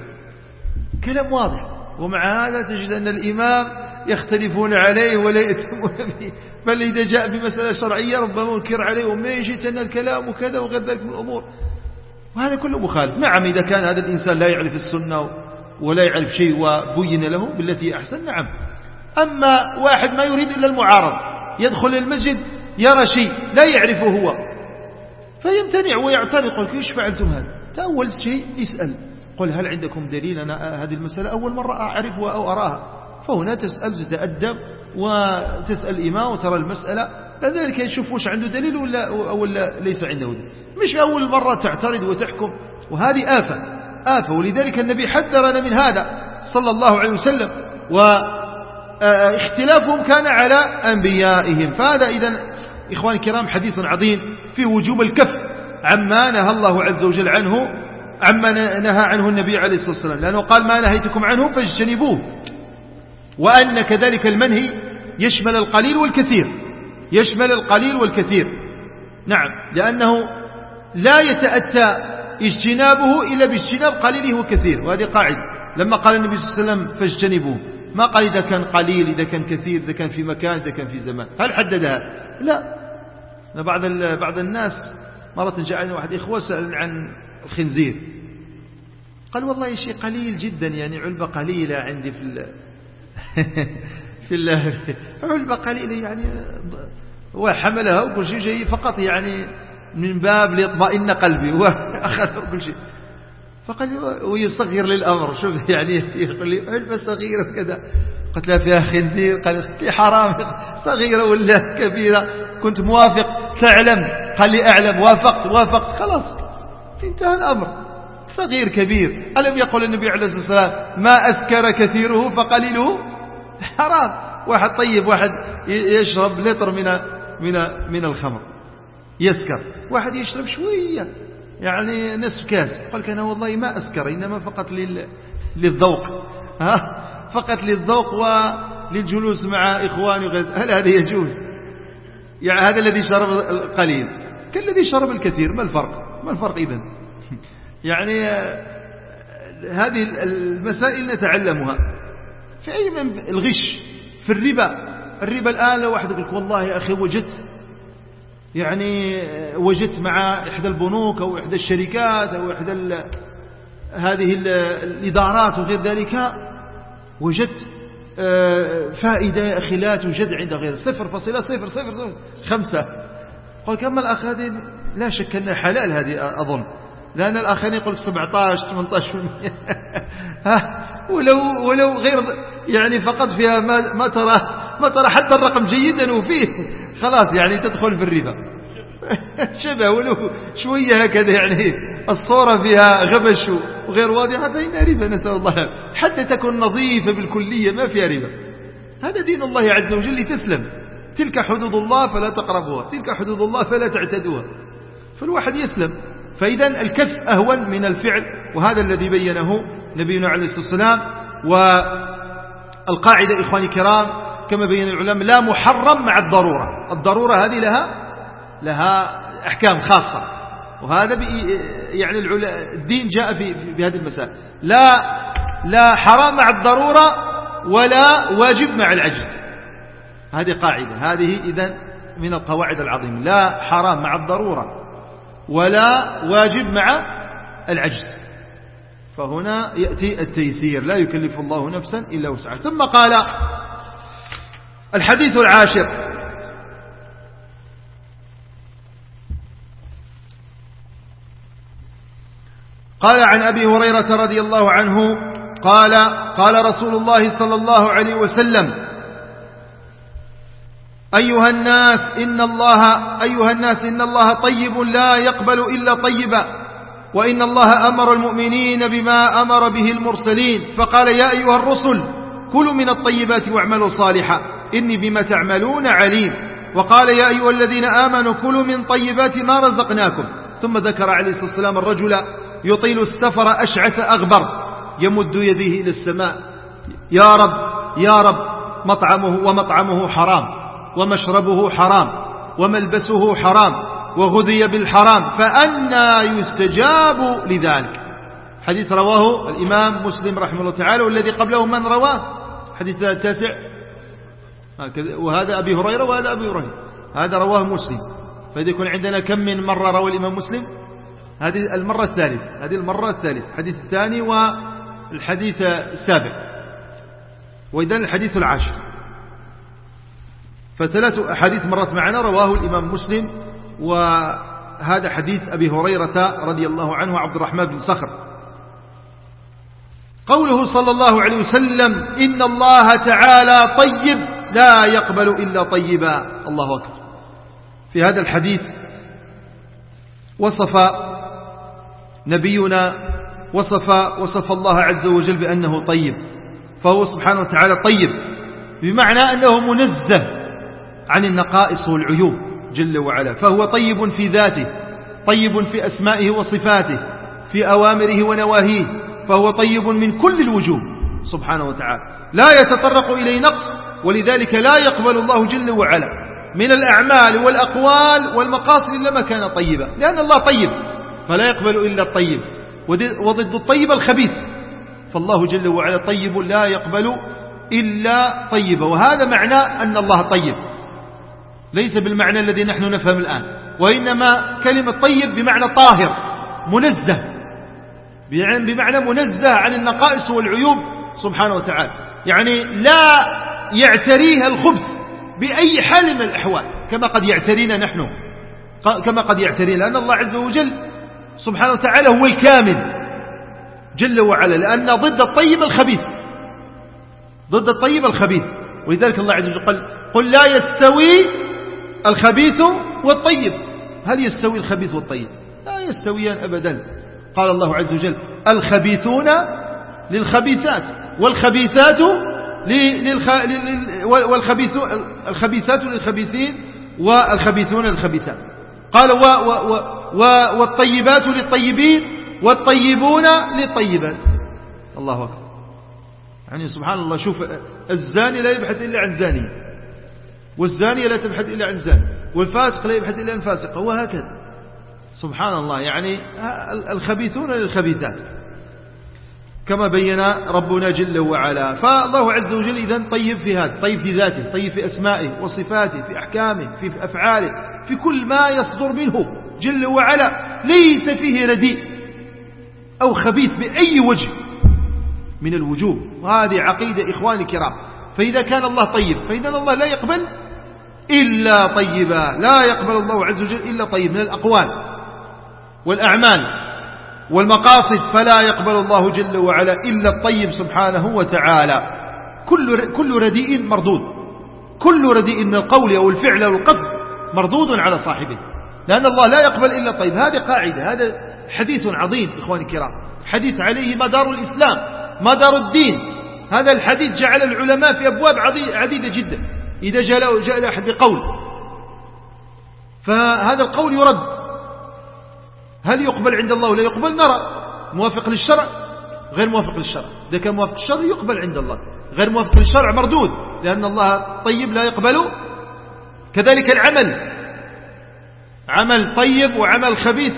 A: كلام واضح. ومع هذا تجد أن الإمام يختلفون عليه ولا يأتمون به. بل إذا جاء بمسألة شرعية ربما منكر عليه وما يجيتنا الكلام وكذا وغير ذلك من الأمور. وهذا كله مخالف. نعم إذا كان هذا الإنسان لا يعرف السنة ولا يعرف شيء وبين له بالتي أحسن نعم. أما واحد ما يريد إلا المعارض يدخل المسجد يرى شيء لا يعرفه هو. فيمتنع ويعترض. يقول كيف فعلتم هذا؟ أول شيء يسأل قل هل عندكم دليل أنا هذه المسألة أول مرة أعرفها أو أراها؟ فهنا تسأل تتأدب وتسأل إمام وترى المسألة. لذلك يشوف وش عنده دليل ولا, ولا ليس عنده دليل. مش أول مرة تعترض وتحكم. وهذه آفة. آفة. ولذلك النبي حذرنا من هذا صلى الله عليه وسلم. واختلافهم كان على أنبيائهم. فهذا إذا إخواني الكرام حديث عظيم في وجوب الكف عما نهى الله عز وجل عنه عما نهى عنه النبي عليه الصلاة والسلام. لأنه قال ما نهيتكم عنه فاجتنبوه وأن كذلك المنهي يشمل القليل والكثير يشمل القليل والكثير. نعم لأنه لا يتأتى اجتنابه إلا باجتناب قليله وكثير وهذه قاعدة. لما قال النبي صلى الله عليه وسلم فاجتنبوه. ما قال إذا كان قليل إذا كان كثير إذا كان في مكان إذا كان في زمان. هل حددها؟ لا. بعض بعض الناس مرة جاءني واحد إخوة سأل عن الخنزير. قال والله شيء قليل جدا يعني علبة قليلة عندي في ال في ال علبة قليلة يعني وحملها وكل شيء شيء فقط يعني من باب ليطمئن قلبي. وأخذ كل شيء. فقال ويصغر للأمر شوف يعني يقول لي علبة صغيرة وكذا. قلت له فيها خنزير قال لي حرام صغيرة ولا كبيرة؟ كنت موافق. تعلم. قال لي أعلم. وافقت وافقت. خلاص. انتهى الأمر. صغير كبير. ألم يقول النبي عليه الصلاة والسلام ما أسكر كثيره فقليله؟ حرام. واحد طيب واحد يشرب لتر من من من الخمر. يسكر. واحد يشرب شوية. يعني نصف كاس. قال لك أنا والله ما أسكر إنما فقط للذوق. ها؟ فقط للذوق وللجلوس مع إخواني هل هذا يجوز؟ يعني هذا الذي شرب القليل. كالذي شرب الكثير ما الفرق؟ ما الفرق إذن؟ يعني هذه المسائل نتعلمها. في أي من الغش في الربا. الربا الآن لو واحد يقول والله يا أخي وجدت يعني وجدت مع إحدى البنوك أو إحدى الشركات أو إحدى هذه الإدارات وغير ذلك وجدت آه، فائدة أخي لا توجد عند غير. صفر فاصلة صفر صفر صفر خمسة. قال كم الأخ هذه لا شك أنها حلال هذه أظن. لأن الآخرين يقول لك 17 18 ها ولو ولو غير يعني فقط فيها ما ما ترى ما ترى حتى الرقم جيدا وفيه. خلاص يعني تدخل في الربا. شبه ولو شوية هكذا يعني. الصورة فيها غبش وغير واضحة فإنها ربا نسأل الله حتى تكون نظيفة بالكلية ما فيها ربا. هذا دين الله عز وجل تسلم تلك حدود الله فلا تقربوها. تلك حدود الله فلا تعتدوها. فالواحد يسلم. فإذا الكف أهون من الفعل وهذا الذي بينه نبينا عليه الصلاة والسلام والقاعدة إخواني الكرام كما بين العلماء لا محرم مع الضرورة. الضرورة هذه لها لها أحكام خاصة. وهذا يعني الدين جاء في بهذه المسائل. لا لا حرام مع الضرورة ولا واجب مع العجز. هذه قاعدة. هذه إذن من القواعد العظيمة. لا حرام مع الضرورة. ولا واجب مع العجز. فهنا يأتي التيسير لا يكلف الله نفسا إلا وسعها. ثم قال الحديث العاشر. قال عن أبي هريرة رضي الله عنه قال قال رسول الله صلى الله عليه وسلم أيها الناس إن الله أيها الناس إن الله طيب لا يقبل إلا طيبا وإن الله أمر المؤمنين بما أمر به المرسلين. فقال يا أيها الرسل كلوا من الطيبات واعملوا صالحا. إني بما تعملون عليم. وقال يا أيها الذين آمنوا كلوا من طيبات ما رزقناكم. ثم ذكر عليه الصلاة والسلام الرجل يطيل السفر أشعث أغبر. يمد يديه إلى السماء. يا رب يا رب مطعمه ومطعمه حرام. ومشربه حرام وملبسه حرام وغذي بالحرام فأنا يستجاب لذلك. حديث رواه الإمام مسلم رحمه الله تعالى والذي قبله من رواه. حديث التاسع. وهذا أبي هريرة وهذا أبي هريرة هذا رواه مسلم. فإذا يكون عندنا كم من مرة روى الإمام مسلم؟ هذه المرة الثالثة. هذه المرة الثالثة. حديث الثاني و الحديث السابع. وإذن الحديث العاشر. فثلاث أحاديث مرت معنا رواه الإمام مسلم وهذا حديث أبي هريرة رضي الله عنه عبد الرحمن بن صخر. قوله صلى الله عليه وسلم إن الله تعالى طيب لا يقبل إلا طيبا. الله أكبر. في هذا الحديث وصف نبينا وصف وصف الله عز وجل بأنه طيب فهو سبحانه وتعالى طيب بمعنى أنه منزه. عن النقائص والعيوب جل وعلا. فهو طيب في ذاته طيب في أسمائه وصفاته في أوامره ونواهيه. فهو طيب من كل الوجوه سبحانه وتعالى. لا يتطرق إليه نقص ولذلك لا يقبل الله جل وعلا من الأعمال والأقوال والمقاصد إلا ما كان طيبا. لأن الله طيب فلا يقبل إلا الطيب. وضد الطيب الخبيث. فالله جل وعلا طيب لا يقبل إلا طيبا. وهذا معنى أن الله طيب. ليس بالمعنى الذي نحن نفهم الآن وإنما كلمة طيب بمعنى طاهر منزه. بمعنى منزه عن النقائص والعيوب سبحانه وتعالى. يعني لا يعتريها الخبث بأي حال من الأحوال كما قد يعترينا نحن. كما قد يعترينا لأن الله عز وجل سبحانه وتعالى هو الكامل جل وعلا لأن ضد الطيب الخبيث. ضد الطيب الخبيث. ولذلك الله عز وجل قال قل لا يستوي الخبيث والطيب. هل يستوي الخبيث والطيب؟ لا يستويان أبدا. قال الله عز وجل الخبيثون للخبيثات والخبيثات للخ... والخبيثات للخبيثين والخبيثون للخبيثات. قال و... و... و... والطيبات للطيبين والطيبون للطيبات. الله أكبر. يعني سبحان الله شوف الزاني لا يبحث إلا عن زاني. والزانية لا تبحث إلا عن زاني والفاسق لا يبحث إلا عن فاسق وهكذا سبحان الله يعني الخبيثون للخبيثات. كما بين ربنا جل وعلا فالله عز وجل إذن طيب في هذا طيب في ذاته طيب في أسمائه وصفاته في أحكامه في أفعاله في كل ما يصدر منه جل وعلا. ليس فيه رديء أو خبيث بأي وجه من الوجوه. وهذه عقيدة إخواني الكرام. فإذا كان الله طيب فإذا الله لا يقبل إلا طيبا. لا يقبل الله عز وجل إلا طيب من الأقوال والأعمال والمقاصد. فلا يقبل الله جل وعلا إلا الطيب سبحانه وتعالى. كل كل رديء مردود. كل رديء من القول أو الفعل أو القصد مردود على صاحبه. لأن الله لا يقبل إلا الطيب. هذه قاعدة. هذا حديث عظيم إخواني الكرام. حديث عليه مدار الإسلام مدار الدين. هذا الحديث جعل العلماء في أبواب عديدة جدا. إذا جاء, جاء أحد بقول. فهذا القول يرد. هل يقبل عند الله ولا يقبل؟ نرى. موافق للشرع؟ غير موافق للشرع. إذا كان موافق للشرع يقبل عند الله. غير موافق للشرع مردود لأن الله طيب لا يقبل. كذلك العمل. عمل طيب وعمل خبيث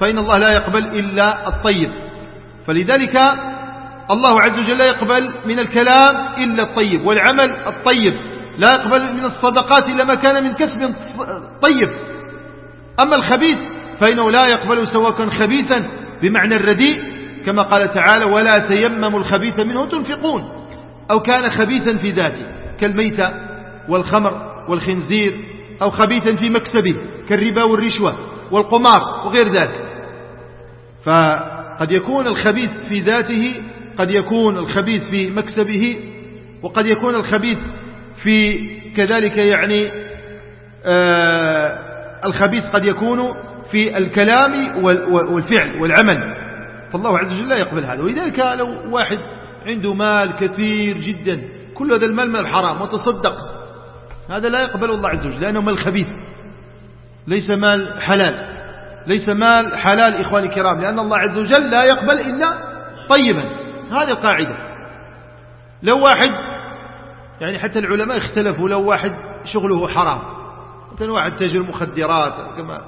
A: فإن الله لا يقبل إلا الطيب. فلذلك الله عز وجل لا يقبل من الكلام إلا الطيب والعمل الطيب. لا يقبل من الصدقات إلا ما كان من كسب طيب. أما الخبيث فإنه لا يقبل سواء كان خبيثا بمعنى الرديء كما قال تعالى ولا تيمموا الخبيث منه تنفقون. أو كان خبيثا في ذاته كالميتة والخمر والخنزير أو خبيثا في مكسبه كالربا والرشوة والقمار وغير ذلك. فقد يكون الخبيث في ذاته قد يكون الخبيث في مكسبه وقد يكون الخبيث في كذلك يعني آه الخبيث قد يكون في الكلام والفعل والعمل. فالله عز وجل لا يقبل هذا. ولذلك لو واحد عنده مال كثير جدا كل هذا المال من الحرام وتصدق هذا لا يقبل الله عز وجل لأنه مال خبيث. ليس مال حلال. ليس مال حلال إخواني الكرام لأن الله عز وجل لا يقبل إلا طيبا. هذه القاعدة. لو واحد يعني حتى العلماء اختلفوا لو واحد شغله حرام. مثلا واحد تاجر مخدرات كما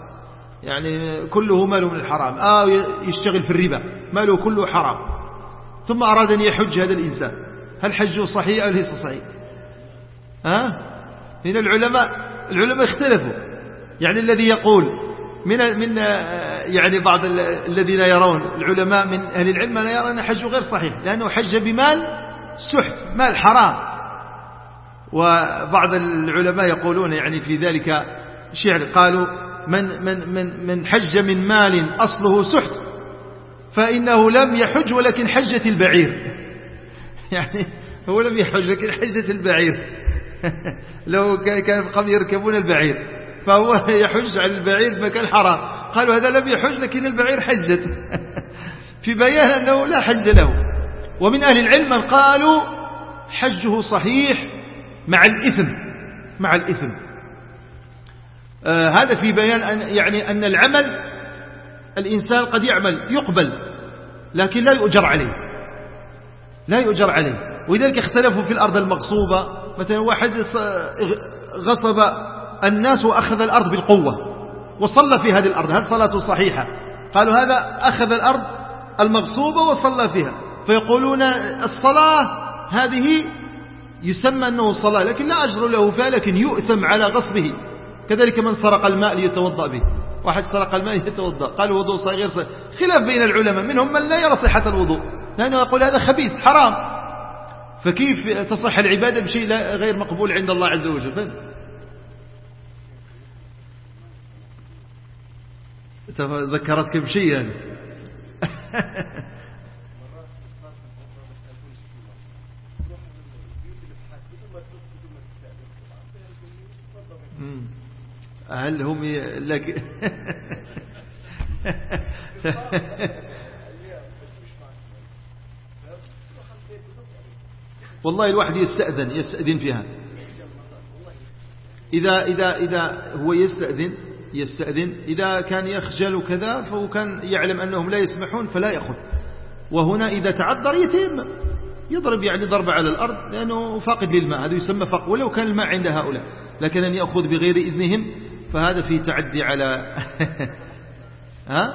A: يعني كله ماله من الحرام. آه يشتغل في الربا ماله كله حرام. ثم أراد أن يحج هذا الإنسان. هل حجه صحيح أو ليس صحيح؟ ها؟ هنا العلماء العلماء اختلفوا. يعني الذي يقول من من يعني بعض الذين يرون العلماء من أهل العلم لا يرى أن حجه غير صحيح لأنه حج بمال سحت مال حرام. وبعض العلماء يقولون يعني في ذلك شعر قالوا من, من, من, من حج من مال أصله سحت فإنه لم يحج ولكن حجة البعير. يعني هو لم يحج لكن حجة البعير. لو كان قبل يركبون البعير فهو يحج على البعير مكان حرام. قالوا هذا لم يحج لكن البعير حجت. في بيان أنه لا حج له. ومن أهل العلم من قالوا حجه صحيح مع الإثم مع الإثم. آه هذا في بيان أن يعني أن العمل الإنسان قد يعمل يقبل لكن لا يؤجر عليه. لا يؤجر عليه. ولذلك اختلفوا في الأرض المغصوبة. مثلا واحد غصب الناس وأخذ الأرض بالقوة وصلى في هذه الأرض. هل صلاته صحيحة؟ قالوا هذا أخذ الأرض المغصوبة وصلى فيها. فيقولون الصلاة هذه يسمى أنه صلاة لكن لا أجر له فيها لكن يؤثم على غصبه. كذلك من سرق الماء ليتوضأ به. واحد سرق الماء يتوضأ. قال وضوء صغير صغير خلاف بين العلماء منهم من لا يرى صحة الوضوء. لأنه يقول هذا خبيث حرام. فكيف تصح العبادة بشيء غير مقبول عند الله عز وجل؟ ذكرتك بشيء يعني. هل هم لك والله الواحد يستأذن يستأذن فيها. إذا, إذا, إذا هو يستأذن يستأذن. إذا كان يخجل كذا فهو كان يعلم أنهم لا يسمحون فلا يأخذ. وهنا إذا تعذر يتيمم يضرب يعني ضربة على الأرض لأنه فاقد للماء. هذا يسمى فقر ولو كان الماء عند هؤلاء. لكن أن يأخذ بغير إذنهم فهذا في تعدي على ها؟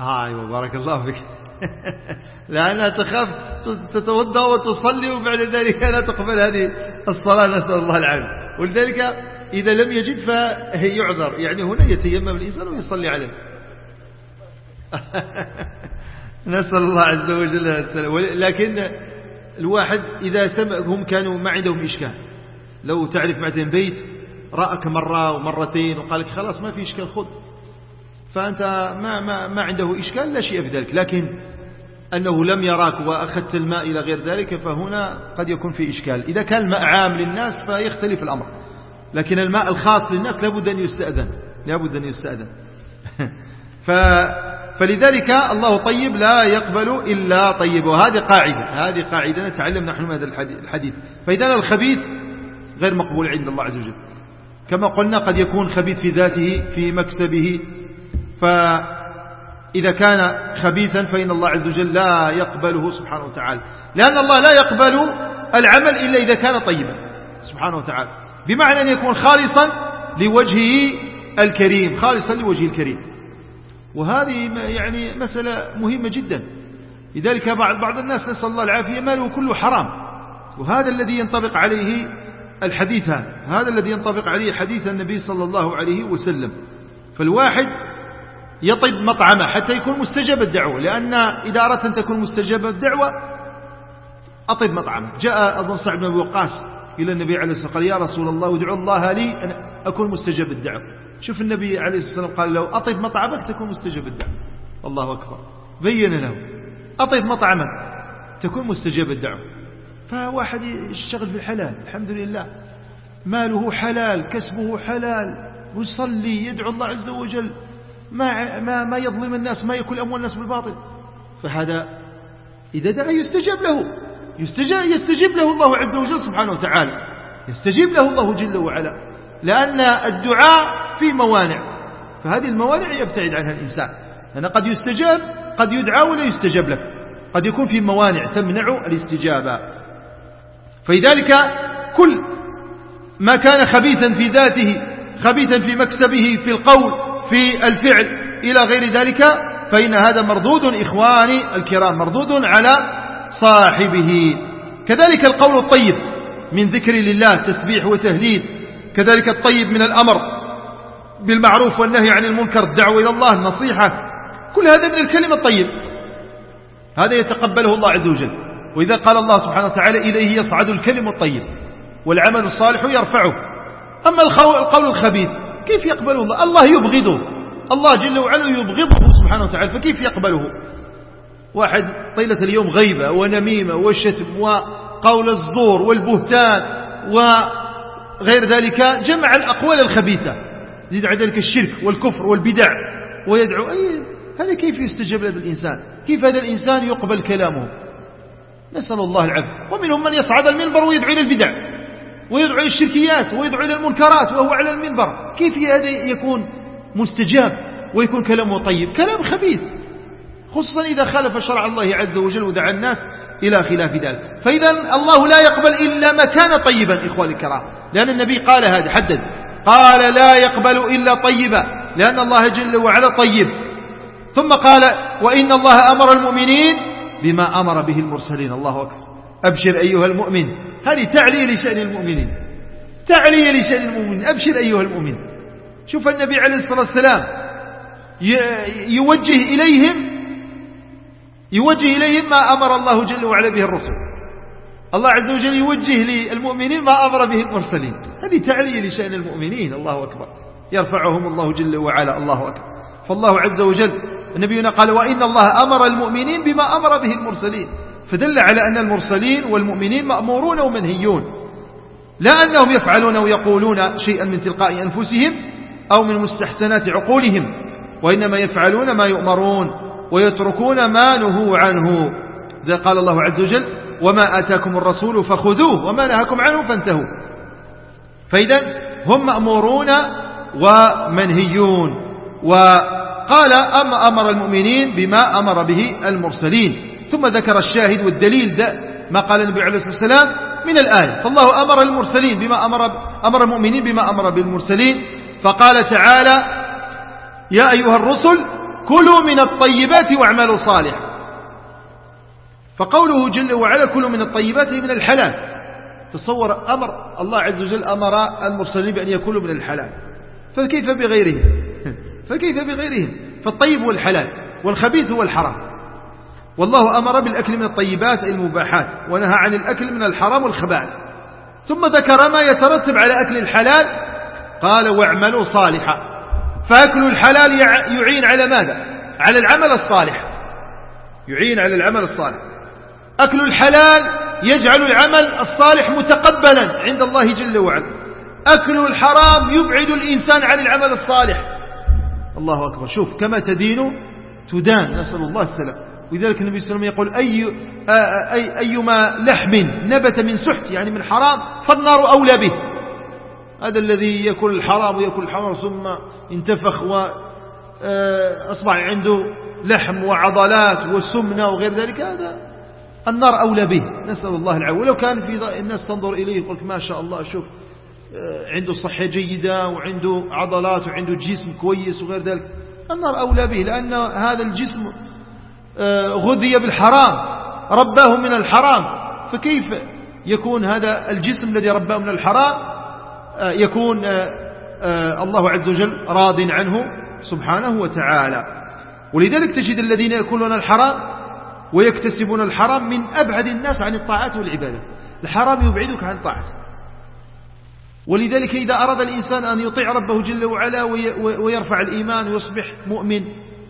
A: آه أيوة بارك الله فيك. لأنها تخاف تتوضأ وتصلي وبعد ذلك لا تقبل هذه الصلاة نسأل الله العافية. ولذلك إذا لم يجد فيعذر يعني هنا يتيمم الإنسان ويصلي عليه. نسأل الله عز وجل السلام لكن الواحد إذا سمع هم كانوا ما عندهم إشكال. لو تعرف مثلا بيت رأك مرة ومرتين وقال لك خلاص ما في إشكال خذ. فأنت ما, ما, ما عنده إشكال لا شيء في ذلك. لكن أنه لم يراك وأخذت الماء إلى غير ذلك فهنا قد يكون في إشكال. إذا كان الماء عام للناس فيختلف الأمر. لكن الماء الخاص للناس لابد أن يستأذن. لابد أن يستأذن. ف فلذلك الله طيب لا يقبل إلا طيب. وهذه قاعدة هذه قاعدة نتعلم نحن هذا الحديث. فإذا الخبيث غير مقبول عند الله عز وجل. كما قلنا قد يكون خبيث في ذاته في مكسبه. فإذا كان خبيثا فإن الله عز وجل لا يقبله سبحانه وتعالى. لأن الله لا يقبل العمل إلا إذا كان طيبا سبحانه وتعالى. بمعنى أن يكون خالصا لوجهه الكريم خالصا لوجهه الكريم. وهذه يعني مسألة مهمة جدا. لذلك بعض بعض الناس نسأل الله العافية ماله كله حرام. وهذا الذي ينطبق عليه الحديث هذا هذا الذي ينطبق عليه حديث النبي صلى الله عليه وسلم. فالواحد يطب مطعمه حتى يكون مستجاب الدعوة لأن إذا أردت أن تكون مستجاب الدعوة أطب مطعمه. جاء أظن سعد بن وقاص إلى النبي عليه الصلاة والسلام قال يا رسول الله ادعو الله لي أن أكون مستجاب الدعوة. شوف النبي عليه الصلاة والسلام قال له أطب مطعمك تكون مستجاب الدعوة. الله أكبر. بين له. أطب مطعمك تكون مستجاب الدعوة. فواحد يشتغل في الحلال الحمد لله. ماله حلال كسبه حلال ويصلي يدعو الله عز وجل. ما, ما, ما يظلم الناس ما يأكل أموال الناس بالباطل. فهذا إذا دعا يستجاب له. يستجاب, يستجيب له الله عز وجل سبحانه وتعالى. يستجيب له الله جل وعلا. لأن الدعاء فيه موانع. فهذه الموانع يبتعد عنها الإنسان. أنا قد يستجاب قد يدعى ولا يستجاب لك. قد يكون في موانع تمنع الاستجابة. فلذلك كل ما كان خبيثا في ذاته خبيثا في مكسبه في القول في الفعل إلى غير ذلك فإن هذا مردود إخواني الكرام مردود على صاحبه. كذلك القول الطيب من ذكر لله تسبيح وتهليل. كذلك الطيب من الأمر بالمعروف والنهي عن المنكر الدعوة إلى الله النصيحة. كل هذا من الكلمة الطيب. هذا يتقبله الله عز وجل. وإذا قال الله سبحانه وتعالى إليه يصعد الكلم الطيب والعمل الصالح يرفعه. أما القول الخبيث كيف يقبله الله؟ الله يبغضه. الله جل وعلا يبغضه سبحانه وتعالى فكيف يقبله؟ واحد طيلة اليوم غيبة ونميمة والشتم وقول الزور والبهتان وغير ذلك جمع الأقوال الخبيثة. زيد على ذلك الشرك والكفر والبدع ويدعو. أي هذا كيف يستجاب لهذا الإنسان؟ كيف هذا الإنسان يقبل كلامه؟ نسأل الله العفو. ومنهم من يصعد المنبر ويدعو إلى البدع ويدعو إلى الشركيات ويدعو إلى المنكرات وهو على المنبر. كيف هذا يكون مستجاب ويكون كلامه طيب؟ كلام خبيث خصوصا إذا خالف شرع الله عز وجل ودعا الناس إلى خلاف ذلك. فإذا الله لا يقبل إلا ما كان طيبا إخواني الكرام. لأن النبي قال هذا حدد. قال لا يقبل إلا طيبا لأن الله جل وعلا طيب. ثم قال وإن الله أمر المؤمنين بما أمر به المرسلين. الله أكبر. أبشر أيها المؤمن. هذه تعلية لشأن المؤمنين. تعلية لشأن المؤمنين. أبشر أيها المؤمن. شوف النبي عليه الصلاة والسلام يوجه إليهم يوجه إليهم ما أمر الله جل وعلا به الرسل. الله عز وجل يوجه للمؤمنين ما أمر به المرسلين. هذه تعلية لشأن المؤمنين. الله أكبر. يرفعهم الله جل وعلا. الله أكبر. فالله عز وجل نبينا قال وإن الله أمر المؤمنين بما أمر به المرسلين. فدل على أن المرسلين والمؤمنين مأمورون ومنهيون. لا أنهم يفعلون ويقولون شيئا من تلقاء أنفسهم أو من مستحسنات عقولهم وإنما يفعلون ما يؤمرون ويتركون ما نهوا عنه. ذا قال الله عز وجل وما آتاكم الرسول فخذوه وما نهاكم عنه فانتهوا. فإذا هم مأمورون ومنهيون وقال أم أمر المؤمنين بما أمر به المرسلين. ثم ذكر الشاهد والدليل ده ما قال النبي عليه الصلاة والسلام من الآية. فالله أمر المرسلين بما أمر, أمر المؤمنين بما أمر بالمرسلين. فقال تعالى يا أيها الرسل كلوا من الطيبات واعملوا صالحا فقوله جل وعلا كلوا من الطيبات من الحلال. تصور أمر الله عز وجل أمر المرسلين بأن يكونوا من الحلال. فكيف بغيرهم؟ فكيف بغيرهم؟ فالطيب هو الحلال والخبيث هو الحرام. والله أمر بالأكل من الطيبات المباحات ونهى عن الأكل من الحرام والخبائث. ثم ذكر ما يترتب على أكل الحلال قال واعملوا صالحا. فأكل الحلال يعين على ماذا؟ على العمل الصالح. يعين على العمل الصالح. أكل الحلال يجعل العمل الصالح متقبلا عند الله جل وعلا. أكل الحرام يبعد الإنسان عن العمل الصالح. الله أكبر. شوف كما تدين تدان نسأل الله السلام. ولذلك النبي صلى الله عليه وسلم يقول أي أي أيما لحم نبت من سحت يعني من حرام فالنار أولى به. هذا الذي يأكل الحرام ويأكل الحرام ثم انتفخ وأصبح عنده لحم وعضلات وسمنة وغير ذلك هذا النار أولى به. نسأل الله العافية ولو كان في الناس تنظر إليه يقول ما شاء الله شوف عنده صحة جيدة وعنده عضلات وعنده جسم كويس وغير ذلك. النار أولى به لأن هذا الجسم آه، غذي بالحرام رباه من الحرام. فكيف يكون هذا الجسم الذي رباه من الحرام؟ يكون آه، الله عز وجل راض عنه سبحانه وتعالى. ولذلك تجد الذين يأكلون الحرام ويكتسبون الحرام من أبعد الناس عن الطاعات والعبادة. الحرام يبعدك عن الطاعات ولذلك إذا أراد الإنسان أن يطيع ربه جل وعلا ويرفع الإيمان ويصبح مؤمن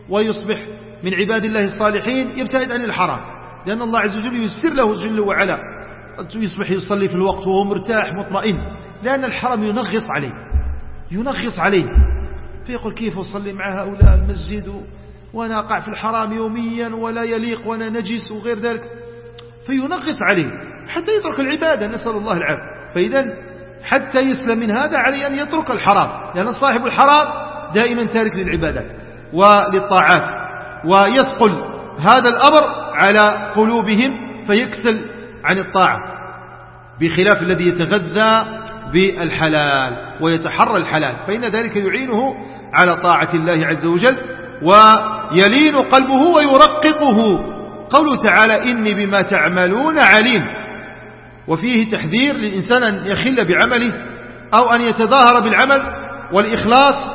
A: ويصبح من عباد الله الصالحين يبتعد عن الحرام. لأن الله عز وجل يسر له جل وعلا. يصبح يصلي في الوقت وهو مرتاح مطمئن. لأن الحرام ينغص عليه. ينغص عليه. فيقول كيف أصلي مع هؤلاء المسجد وأنا أقع في الحرام يوميا ولا يليق وأنا نجس وغير ذلك. فينغص عليه. حتى يترك العبادة نسأل الله العافية. فإذا حتى يسلم من هذا عليه أن يترك الحرام لأن صاحب الحرام دائما تارك للعبادات وللطاعات ويثقل هذا الأمر على قلوبهم فيكسل عن الطاعة بخلاف الذي يتغذى بالحلال ويتحرى الحلال فإن ذلك يعينه على طاعة الله عز وجل ويلين قلبه ويرققه. قوله تعالى إني بما تعملون عليم وفيه تحذير للإنسان أن يخل بعمله أو أن يتظاهر بالعمل والإخلاص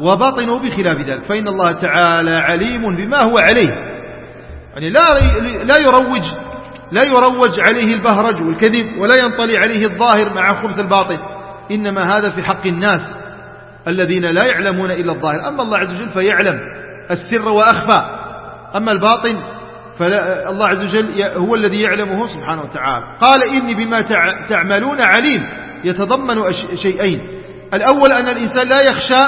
A: وباطنه بخلاف ذلك. فإن الله تعالى عليم بما هو عليه. يعني لا لا يروج لا يروج عليه البهرج والكذب ولا ينطلي عليه الظاهر مع خبث الباطن. إنما هذا في حق الناس الذين لا يعلمون إلا الظاهر. أما الله عز وجل فيعلم السر وأخفى. أما الباطن فالله عز وجل هو الذي يعلمه سبحانه وتعالى. قال إني بما تعملون عليم. يتضمن شيئين. الأول أن الإنسان لا يخشى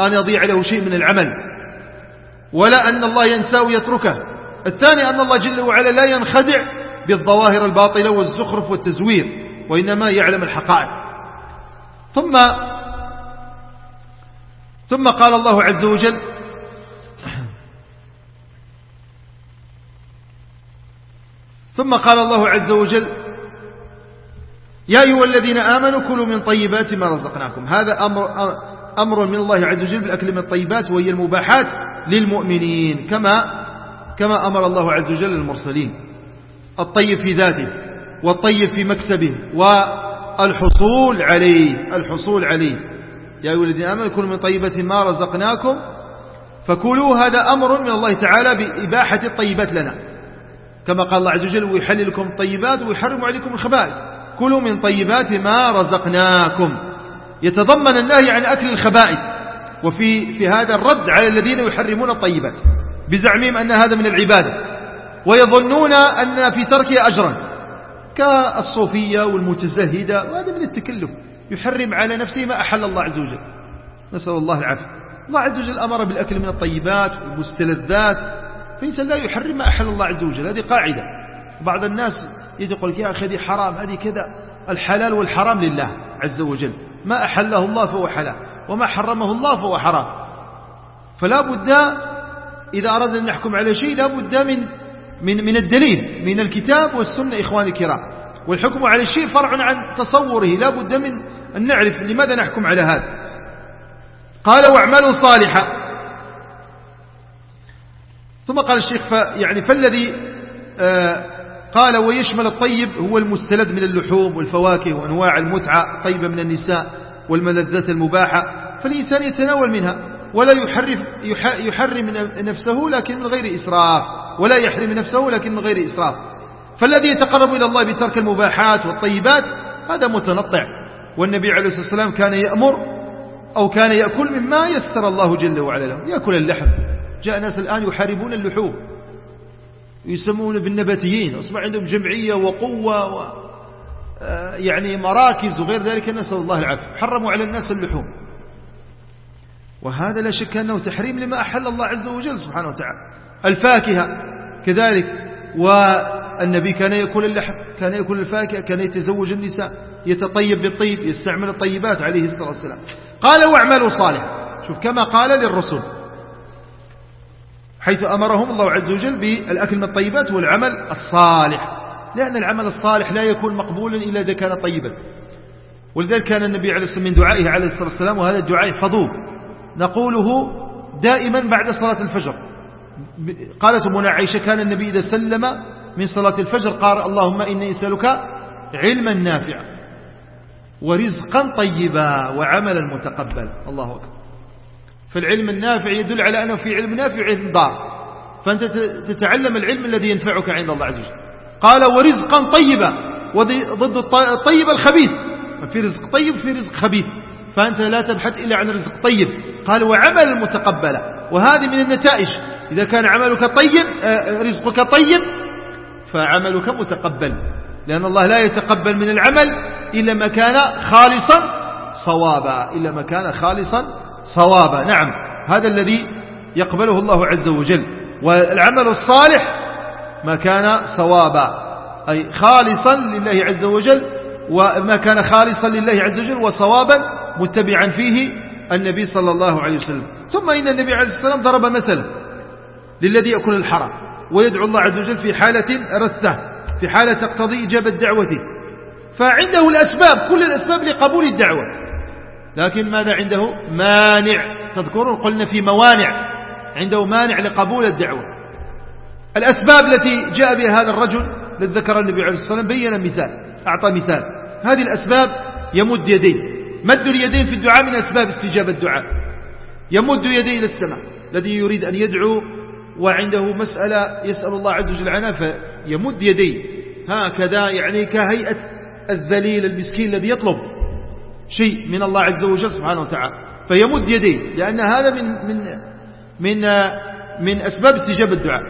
A: أن يضيع له شيء من العمل ولا أن الله ينساه ويتركه. الثاني أن الله جل وعلا لا ينخدع بالظواهر الباطلة والزخرف والتزوير وإنما يعلم الحقائق. ثم ثم قال الله عز وجل ثم قال الله عز وجل يا أيها الذين آمنوا كلوا من طيبات ما رزقناكم. هذا أمر, أمر من الله عز وجل بالأكل من الطيبات وهي المباحات للمؤمنين كما كما أمر الله عز وجل المرسلين. الطيب في ذاته والطيب في مكسبه والحصول عليه الحصول عليه. يا أيها الذين آمنوا كلوا من طيبات ما رزقناكم فكلوا هذا أمر من الله تعالى بإباحة الطيبات لنا. كما قال الله عز وجل ويحلل لكم الطيبات ويحرم عليكم الخبائث. كلوا من طيبات ما رزقناكم. يتضمن النهي عن أكل الخبائث. وفي في هذا الرد على الذين يحرمون الطيبات. بزعمهم أن هذا من العبادة. ويظنون أن في تركه أجرا. كالصوفية والمتزهدة. وهذا من التكلف. يحرم على نفسه ما أحل الله عز وجل. نسأل الله العافية. الله عز وجل أمر بالأكل من الطيبات والمستلذات. فإنسان لا يحرم ما أحل الله عز وجل. هذه قاعدة. بعض الناس يقول يا أخي هذه حرام هذه كذا. الحلال والحرام لله عز وجل. ما أحله الله فهو حلال وما حرمه الله فهو حرام. فلا بد إذا أردنا أن نحكم على شيء لا بد من من من الدليل من الكتاب والسنة إخواني الكرام. والحكم على الشيء فرع عن تصوره. لا بد من أن نعرف لماذا نحكم على هذا. قال واعملوا صالحا. ثم قال الشيخ يعني فالذي آه قال ويشمل الطيب هو المستلذ من اللحوم والفواكه وأنواع المتعة الطيبة من النساء والملذات المباحة فالإنسان يتناول منها ولا يحرم, يحرم نفسه لكن من غير إسراف ولا يحرم نفسه لكن من غير إسراف. فالذي يتقرب إلى الله بترك المباحات والطيبات هذا متنطع. والنبي عليه الصلاة والسلام كان يأمر أو كان يأكل مما يسر الله جل وعلا له يأكل اللحم. جاء ناس الآن يحاربون اللحوم يسمون بالنباتيين أصبح عندهم جمعية وقوة و آه، يعني مراكز وغير ذلك نسأل الله العافية. حرموا على الناس اللحوم. وهذا لا شك أنه تحريم لما أحل الله عز وجل سبحانه وتعالى. الفاكهة كذلك والنبي كان يأكل اللحم كان يأكل الفاكهة كان يتزوج النساء يتطيب بالطيب يستعمل الطيبات عليه الصلاة والسلام. قال واعملوا صالح شوف كما قال للرسول حيث أمرهم الله عز وجل بالأكل من الطيبات والعمل الصالح. لأن العمل الصالح لا يكون مقبولا إلا إذا كان طيبا. ولذلك كان النبي عليه الصلاة من دعائه عليه الصلاة والسلام وهذا الدعاء احفظوه نقوله دائما بعد صلاة الفجر. قالت أمنا عائشة كان النبي إذا سلم من صلاة الفجر قال اللهم إني أسألك علما نافعا ورزقا طيبا وعملا متقبلا. الله أكبر. فالعلم النافع يدل على أنه في علم نافع علم ضار. فأنت تتعلم العلم الذي ينفعك عند الله عز وجل. قال ورزقا طيبا. ضد الطيب الخبيث. في رزق طيب في رزق خبيث. فأنت لا تبحث إلا عن رزق طيب. قال وعمل متقبلا وهذه من النتائج. إذا كان عملك طيب آه، رزقك طيب فعملك متقبل. لأن الله لا يتقبل من العمل إلا ما كان خالصا صوابا إلا ما كان خالصا صوابا نعم هذا الذي يقبله الله عز وجل. والعمل الصالح ما كان صوابا أي خالصا لله عز وجل وما كان خالصا لله عز وجل وصوابا متبعا فيه النبي صلى الله عليه وسلم. ثم إن النبي عليه والسلام ضرب مثل للذي يأكل الحرام ويدعو الله عز وجل في حالة رثة في حالة تقتضي إجابة دعوته. فعنده الأسباب كل الأسباب لقبول الدعوة. لكن ماذا عنده؟ مانع. تذكرون؟ قلنا في موانع. عنده مانع لقبول الدعوة. الأسباب التي جاء بها هذا الرجل الذي ذكر النبي عليه الصلاة والسلام بين مثال أعطى مثال. هذه الأسباب يمد يديه. مد اليدين في الدعاء؟ من أسباب استجابة الدعاء. يمد يديه إلى السماء. الذي يريد أن يدعو وعنده مسألة يسأل الله عز وجل عنها فيمد يديه. هكذا يعني كهيئة الذليل المسكين الذي يطلب. شيء من الله عز وجل سبحانه وتعالى فيمد يديه لأن هذا من من من من أسباب استجابة الدعاء.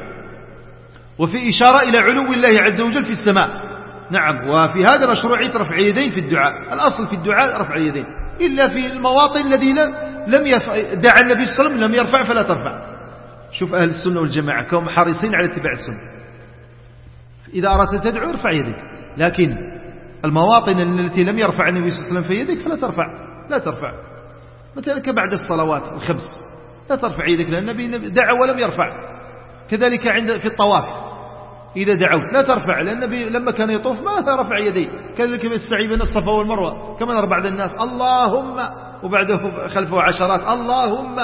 A: وفي إشارة إلى علو الله عز وجل في السماء. نعم وفي هذا مشروعية رفع اليدين في الدعاء. الأصل في الدعاء رفع اليدين. إلا في المواطن الذي لم لم دعا النبي صلى الله عليه وسلم لم يرفع فلا ترفع. شوف أهل السنة والجماعة كهم حريصين على اتباع السنة. إذا أردت تدعو ارفع يدك لكن المواطن التي لم يرفع النبي صلى الله عليه وسلم في يدك فلا ترفع لا ترفع. مثلا كبعد الصلوات الخمس لا ترفع يدك لأن النبي دعا ولم يرفع. كذلك عند في الطواف إذا دعوت لا ترفع لأن النبي لما كان يطوف ما رفع يديه. كذلك يستعي بين الصفا والمروة كما نرى بعض الناس اللهم وبعده خلفه عشرات اللهم.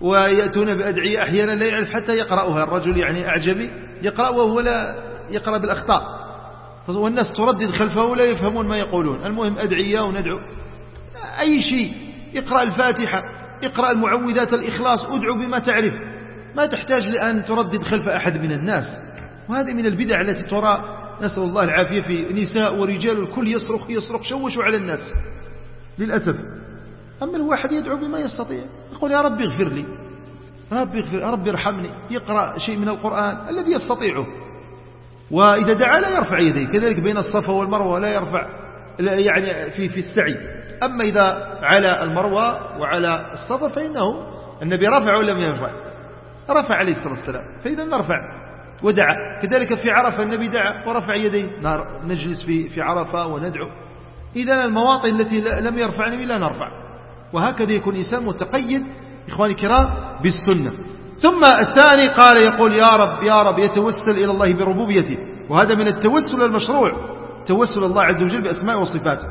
A: ويأتون بأدعية أحيانا لا يعرف حتى يقرأها الرجل يعني أعجمي يقرأ وهو لا يقرأ بالأخطاء. والناس تردد خلفه ولا يفهمون ما يقولون. المهم أدعية وندعو. أي شيء. اقرأ الفاتحة اقرأ المعوذات الإخلاص ادعو بما تعرف. ما تحتاج لأن تردد خلف أحد من الناس. وهذه من البدع التي ترى. نسأل الله العافية في نساء ورجال الكل يصرخ يصرخ شوشوا على الناس. للأسف. أما الواحد يدعو بما يستطيع. يقول يا رب اغفر لي. رب اغفر رب ارحمني. يقرأ شيء من القرآن الذي يستطيعه. وإذا دعا لا يرفع يديه كذلك بين الصفا والمروة لا يرفع يعني في في السعي. أما إذا على المروة وعلى الصفا فإنه النبي رفع ولم يرفع رفع عليه الصلاة والسلام فإذا نرفع ودعا. كذلك في عرفة النبي دعا ورفع يديه نجلس في في عرفة وندعو. إذا المواطن التي لم يرفع النبي لا نرفع. وهكذا يكون إنسان متقيد إخواني الكرام بالسنة. ثم الثاني قال يقول يا رب يا رب يتوسل إلى الله بربوبيته وهذا من التوسل المشروع توسل الله عز وجل بأسماء وصفاته.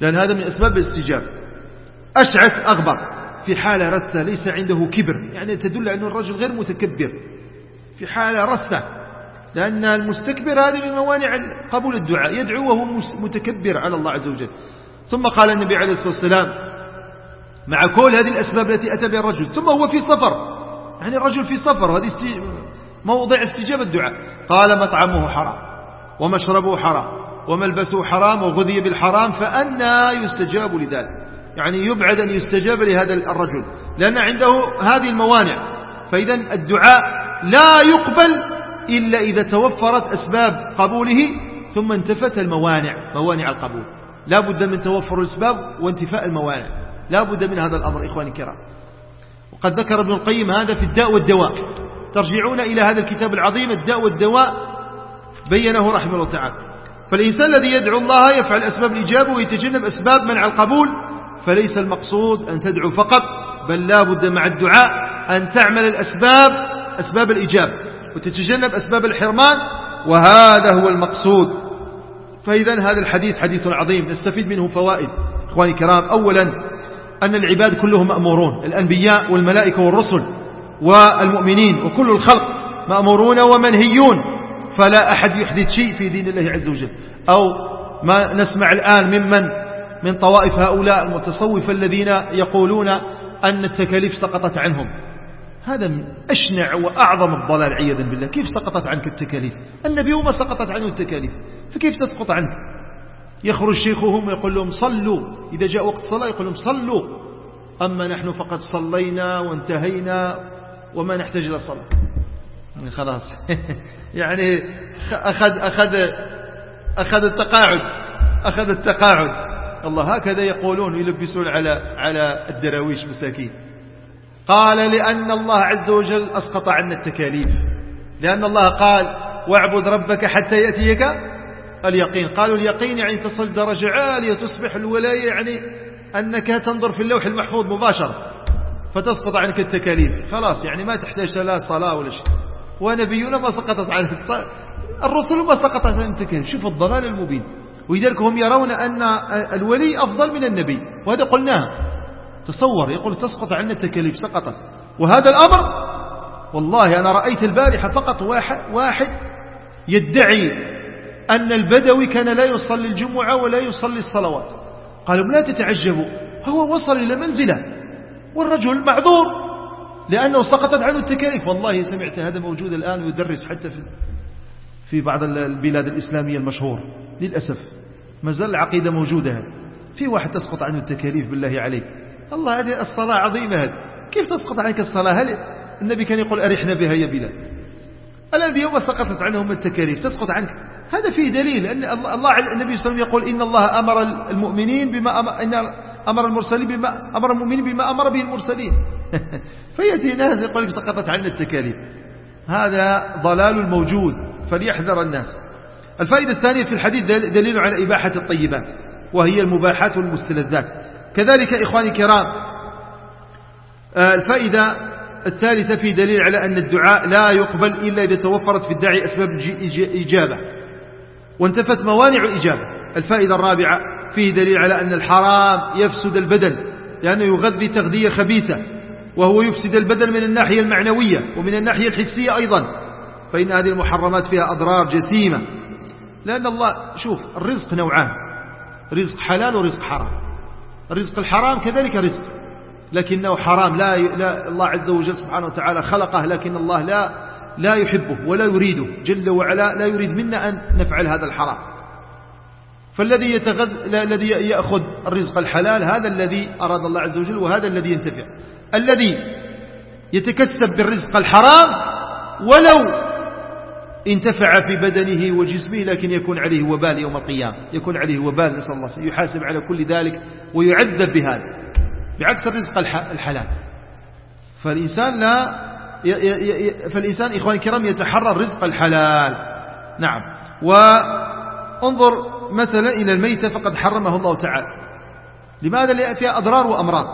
A: لأن هذا من أسباب الاستجابة. أشعث أغبر في حالة رثة ليس عنده كبر يعني تدل أن الرجل غير متكبر. في حالة رثة لأن المستكبر هذه من موانع قبول الدعاء يدعو وهو متكبر على الله عز وجل. ثم قال النبي عليه الصلاة والسلام مع كل هذه الأسباب التي أتى بها الرجل. ثم هو في سفر. يعني الرجل في سفر. وهذه موضع استجابة الدعاء. قال مطعمه حرام ومشربه حرام وملبسه حرام وغذي بالحرام فأنا يستجاب لذلك. يعني يبعد أن يستجاب لهذا الرجل. لأن عنده هذه الموانع. فإذا الدعاء لا يقبل إلا إذا توفرت أسباب قبوله ثم انتفت الموانع موانع القبول. لا بد من توفر الأسباب وانتفاء الموانع. لا بد من هذا الأمر إخواني الكرام. وقد ذكر ابن القيم هذا في الداء والدواء. ترجعون إلى هذا الكتاب العظيم الداء والدواء بينه رحمه الله تعالى. فالإنسان الذي يدعو الله يفعل أسباب الإجابة ويتجنب أسباب منع القبول فليس المقصود أن تدعو فقط بل لا بد مع الدعاء أن تعمل الأسباب أسباب الإجابة. وتتجنب أسباب الحرمان وهذا هو المقصود. فإذا هذا الحديث حديث عظيم نستفيد منه فوائد. إخواني الكرام أولا أن العباد كلهم مأمورون. الأنبياء والملائكة والرسل والمؤمنين وكل الخلق مأمورون ومنهيون. فلا أحد يحدث شيء في دين الله عز وجل. أو ما نسمع الآن ممن من طوائف هؤلاء المتصوفة الذين يقولون أن التكاليف سقطت عنهم. هذا من أشنع وأعظم الضلال عياذا بالله. كيف سقطت عنك التكاليف؟ النبي وما سقطت عنه التكاليف. فكيف تسقط عنك؟ يخرج شيخهم ويقول لهم صلوا. إذا جاء وقت الصلاة يقول لهم صلوا. أما نحن فقد صلينا وانتهينا وما نحتاج إلى صلاة. يعني خلاص. يعني أخذ, أخذ, أخذ التقاعد. أخذ التقاعد. الله هكذا يقولون يلبسون على على الدراويش مساكين. قال لأن الله عز وجل أسقط عنا التكاليف. لأن الله قال واعبد ربك حتى يأتيك اليقين. قالوا اليقين يعني تصل درجة عالية تصبح الولاية يعني أنك تنظر في اللوح المحفوظ مباشرة. فتسقط عنك التكاليف. خلاص يعني ما تحتاج لا صلاة ولا شيء. ونبينا ما سقطت عنه الرسل ما سقطت عن التكاليف. شوف الضلال المبين. ولذلك هم يرون أن الولي أفضل من النبي. وهذا قلناها تصور يقول تسقط عنا التكاليف. سقطت. وهذا الأمر والله أنا رأيت البارحة فقط واحد, واحد يدعي أن البدوي كان لا يصلي الجمعة ولا يصلي الصلوات. قالوا لا تتعجبوا هو وصل إلى منزلة والرجل معذور لأنه سقطت عنه التكاليف. والله سمعت هذا موجود الآن ويدرس حتى في في بعض البلاد الإسلامية المشهور. للأسف ما زال العقيدة موجودة. في واحد تسقط عنه التكاليف بالله عليك الله هذه الصلاة عظيمة هذه. كيف تسقط عنك الصلاة؟ هل النبي كان يقول أرحنا بها يا بلال؟ الآن اليوم سقطت عنهم التكاليف؟ تسقط عنك. هذا فيه دليل أن الله النبي صلى الله عليه وسلم يقول إن الله أمر المؤمنين بما أمر, إن أمر المرسلين بما أمر المؤمنين بما أمر به المرسلين. فيأتي ناس يقول لك سقطت عنا التكاليف. هذا ضلال الموجود فليحذر الناس. الفائدة الثانية في الحديث دليل على إباحة الطيبات وهي المباحات والمستلذات. كذلك إخواني الكرام آه، الفائدة الثالثة في دليل على أن الدعاء لا يقبل إلا إذا توفرت في الداعي أسباب إجابة وانتفت موانع الإجابة. الفائدة الرابعة فيه دليل على أن الحرام يفسد البدن لأنه يغذي تغذية خبيثة وهو يفسد البدن من الناحية المعنوية ومن الناحية الحسية أيضا. فإن هذه المحرمات فيها أضرار جسيمة. لأن الله شوف الرزق نوعان. رزق حلال ورزق حرام. الرزق الحرام كذلك رزق. لكنه حرام. لا, لا الله عز وجل سبحانه وتعالى خلقه لكن الله لا لا يحبه ولا يريده. جل وعلا لا يريد منا أن نفعل هذا الحرام. فالذي يتغذ الذي يأخذ الرزق الحلال هذا الذي أراد الله عز وجل وهذا الذي ينتفع. الذي يتكسب بالرزق الحرام ولو انتفع في بدنه وجسمه لكن يكون عليه وبال يوم القيامة. يكون عليه وبال نسأل الله يحاسب على كل ذلك ويعذب بهذا. بعكس الرزق الحلال. فالإنسان لا فالإنسان إخواني الكرام يتحرى الرزق الحلال. نعم. وانظر مثلا إلى الميتة فقد حرمه الله تعالى. لماذا؟ لأن فيها أضرار وأمراض.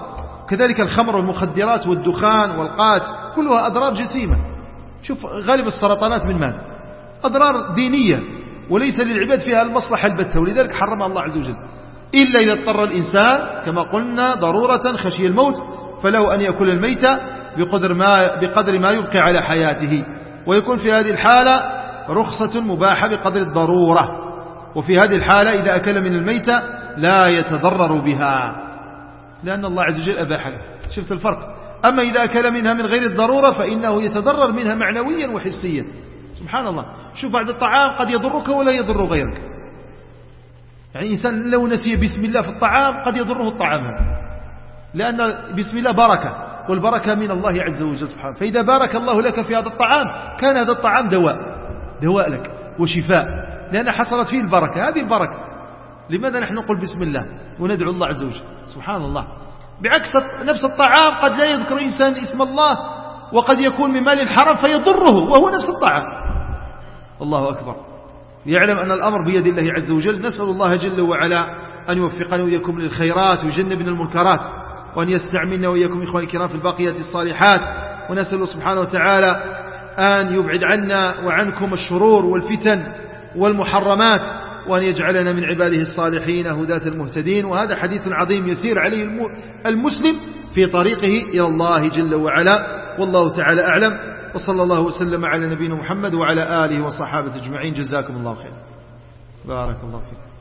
A: كذلك الخمر والمخدرات والدخان والقات كلها أضرار جسيمة. شوف غالب السرطانات من ماذا؟ أضرار دينية وليس للعباد فيها المصلحة البتة. ولذلك حرمها الله عز وجل. إلا إذا اضطر الإنسان كما قلنا ضرورة خشي الموت فله أن يأكل الميتة بقدر ما, بقدر ما يبقي على حياته. ويكون في هذه الحالة رخصة مباحة بقدر الضرورة. وفي هذه الحالة إذا أكل من الميتة لا يتضرر بها. لأن الله عز وجل أباح له. شفت الفرق؟ أما إذا أكل منها من غير الضرورة فإنه يتضرر منها معنويا وحسيا. سبحان الله. شوف بعد الطعام قد يضرك ولا يضر غيرك. يعني إنسان لو نسي بسم الله في الطعام قد يضره الطعام. لأن بسم الله بركة. والبركة من الله عز وجل سبحانه. فإذا بارك الله لك في هذا الطعام كان هذا الطعام دواء. دواء لك وشفاء. لأن حصلت فيه البركة. هذه البركة. لماذا نحن نقول بسم الله وندعو الله عز وجل؟ سبحان الله. بعكس نفس الطعام قد لا يذكر إنسان اسم الله وقد يكون من مال حرام فيضره وهو نفس الطعام. الله أكبر. يعلم أن الأمر بيد الله عز وجل. نسأل الله جل وعلا أن يوفقنا وإياكم للخيرات ويجنبنا المنكرات. وأن يستعملنا وإياكم إخواني الكرام في الباقيات الصالحات. ونسأل سبحانه وتعالى أن يبعد عنا وعنكم الشرور والفتن والمحرمات وأن يجعلنا من عباده الصالحين هداة المهتدين. وهذا حديث عظيم يسير عليه المسلم في طريقه إلى الله جل وعلا. والله تعالى أعلم. وصلى الله وسلم على نبينا محمد وعلى آله وصحابة أجمعين. جزاكم الله خير. بارك الله فيكم.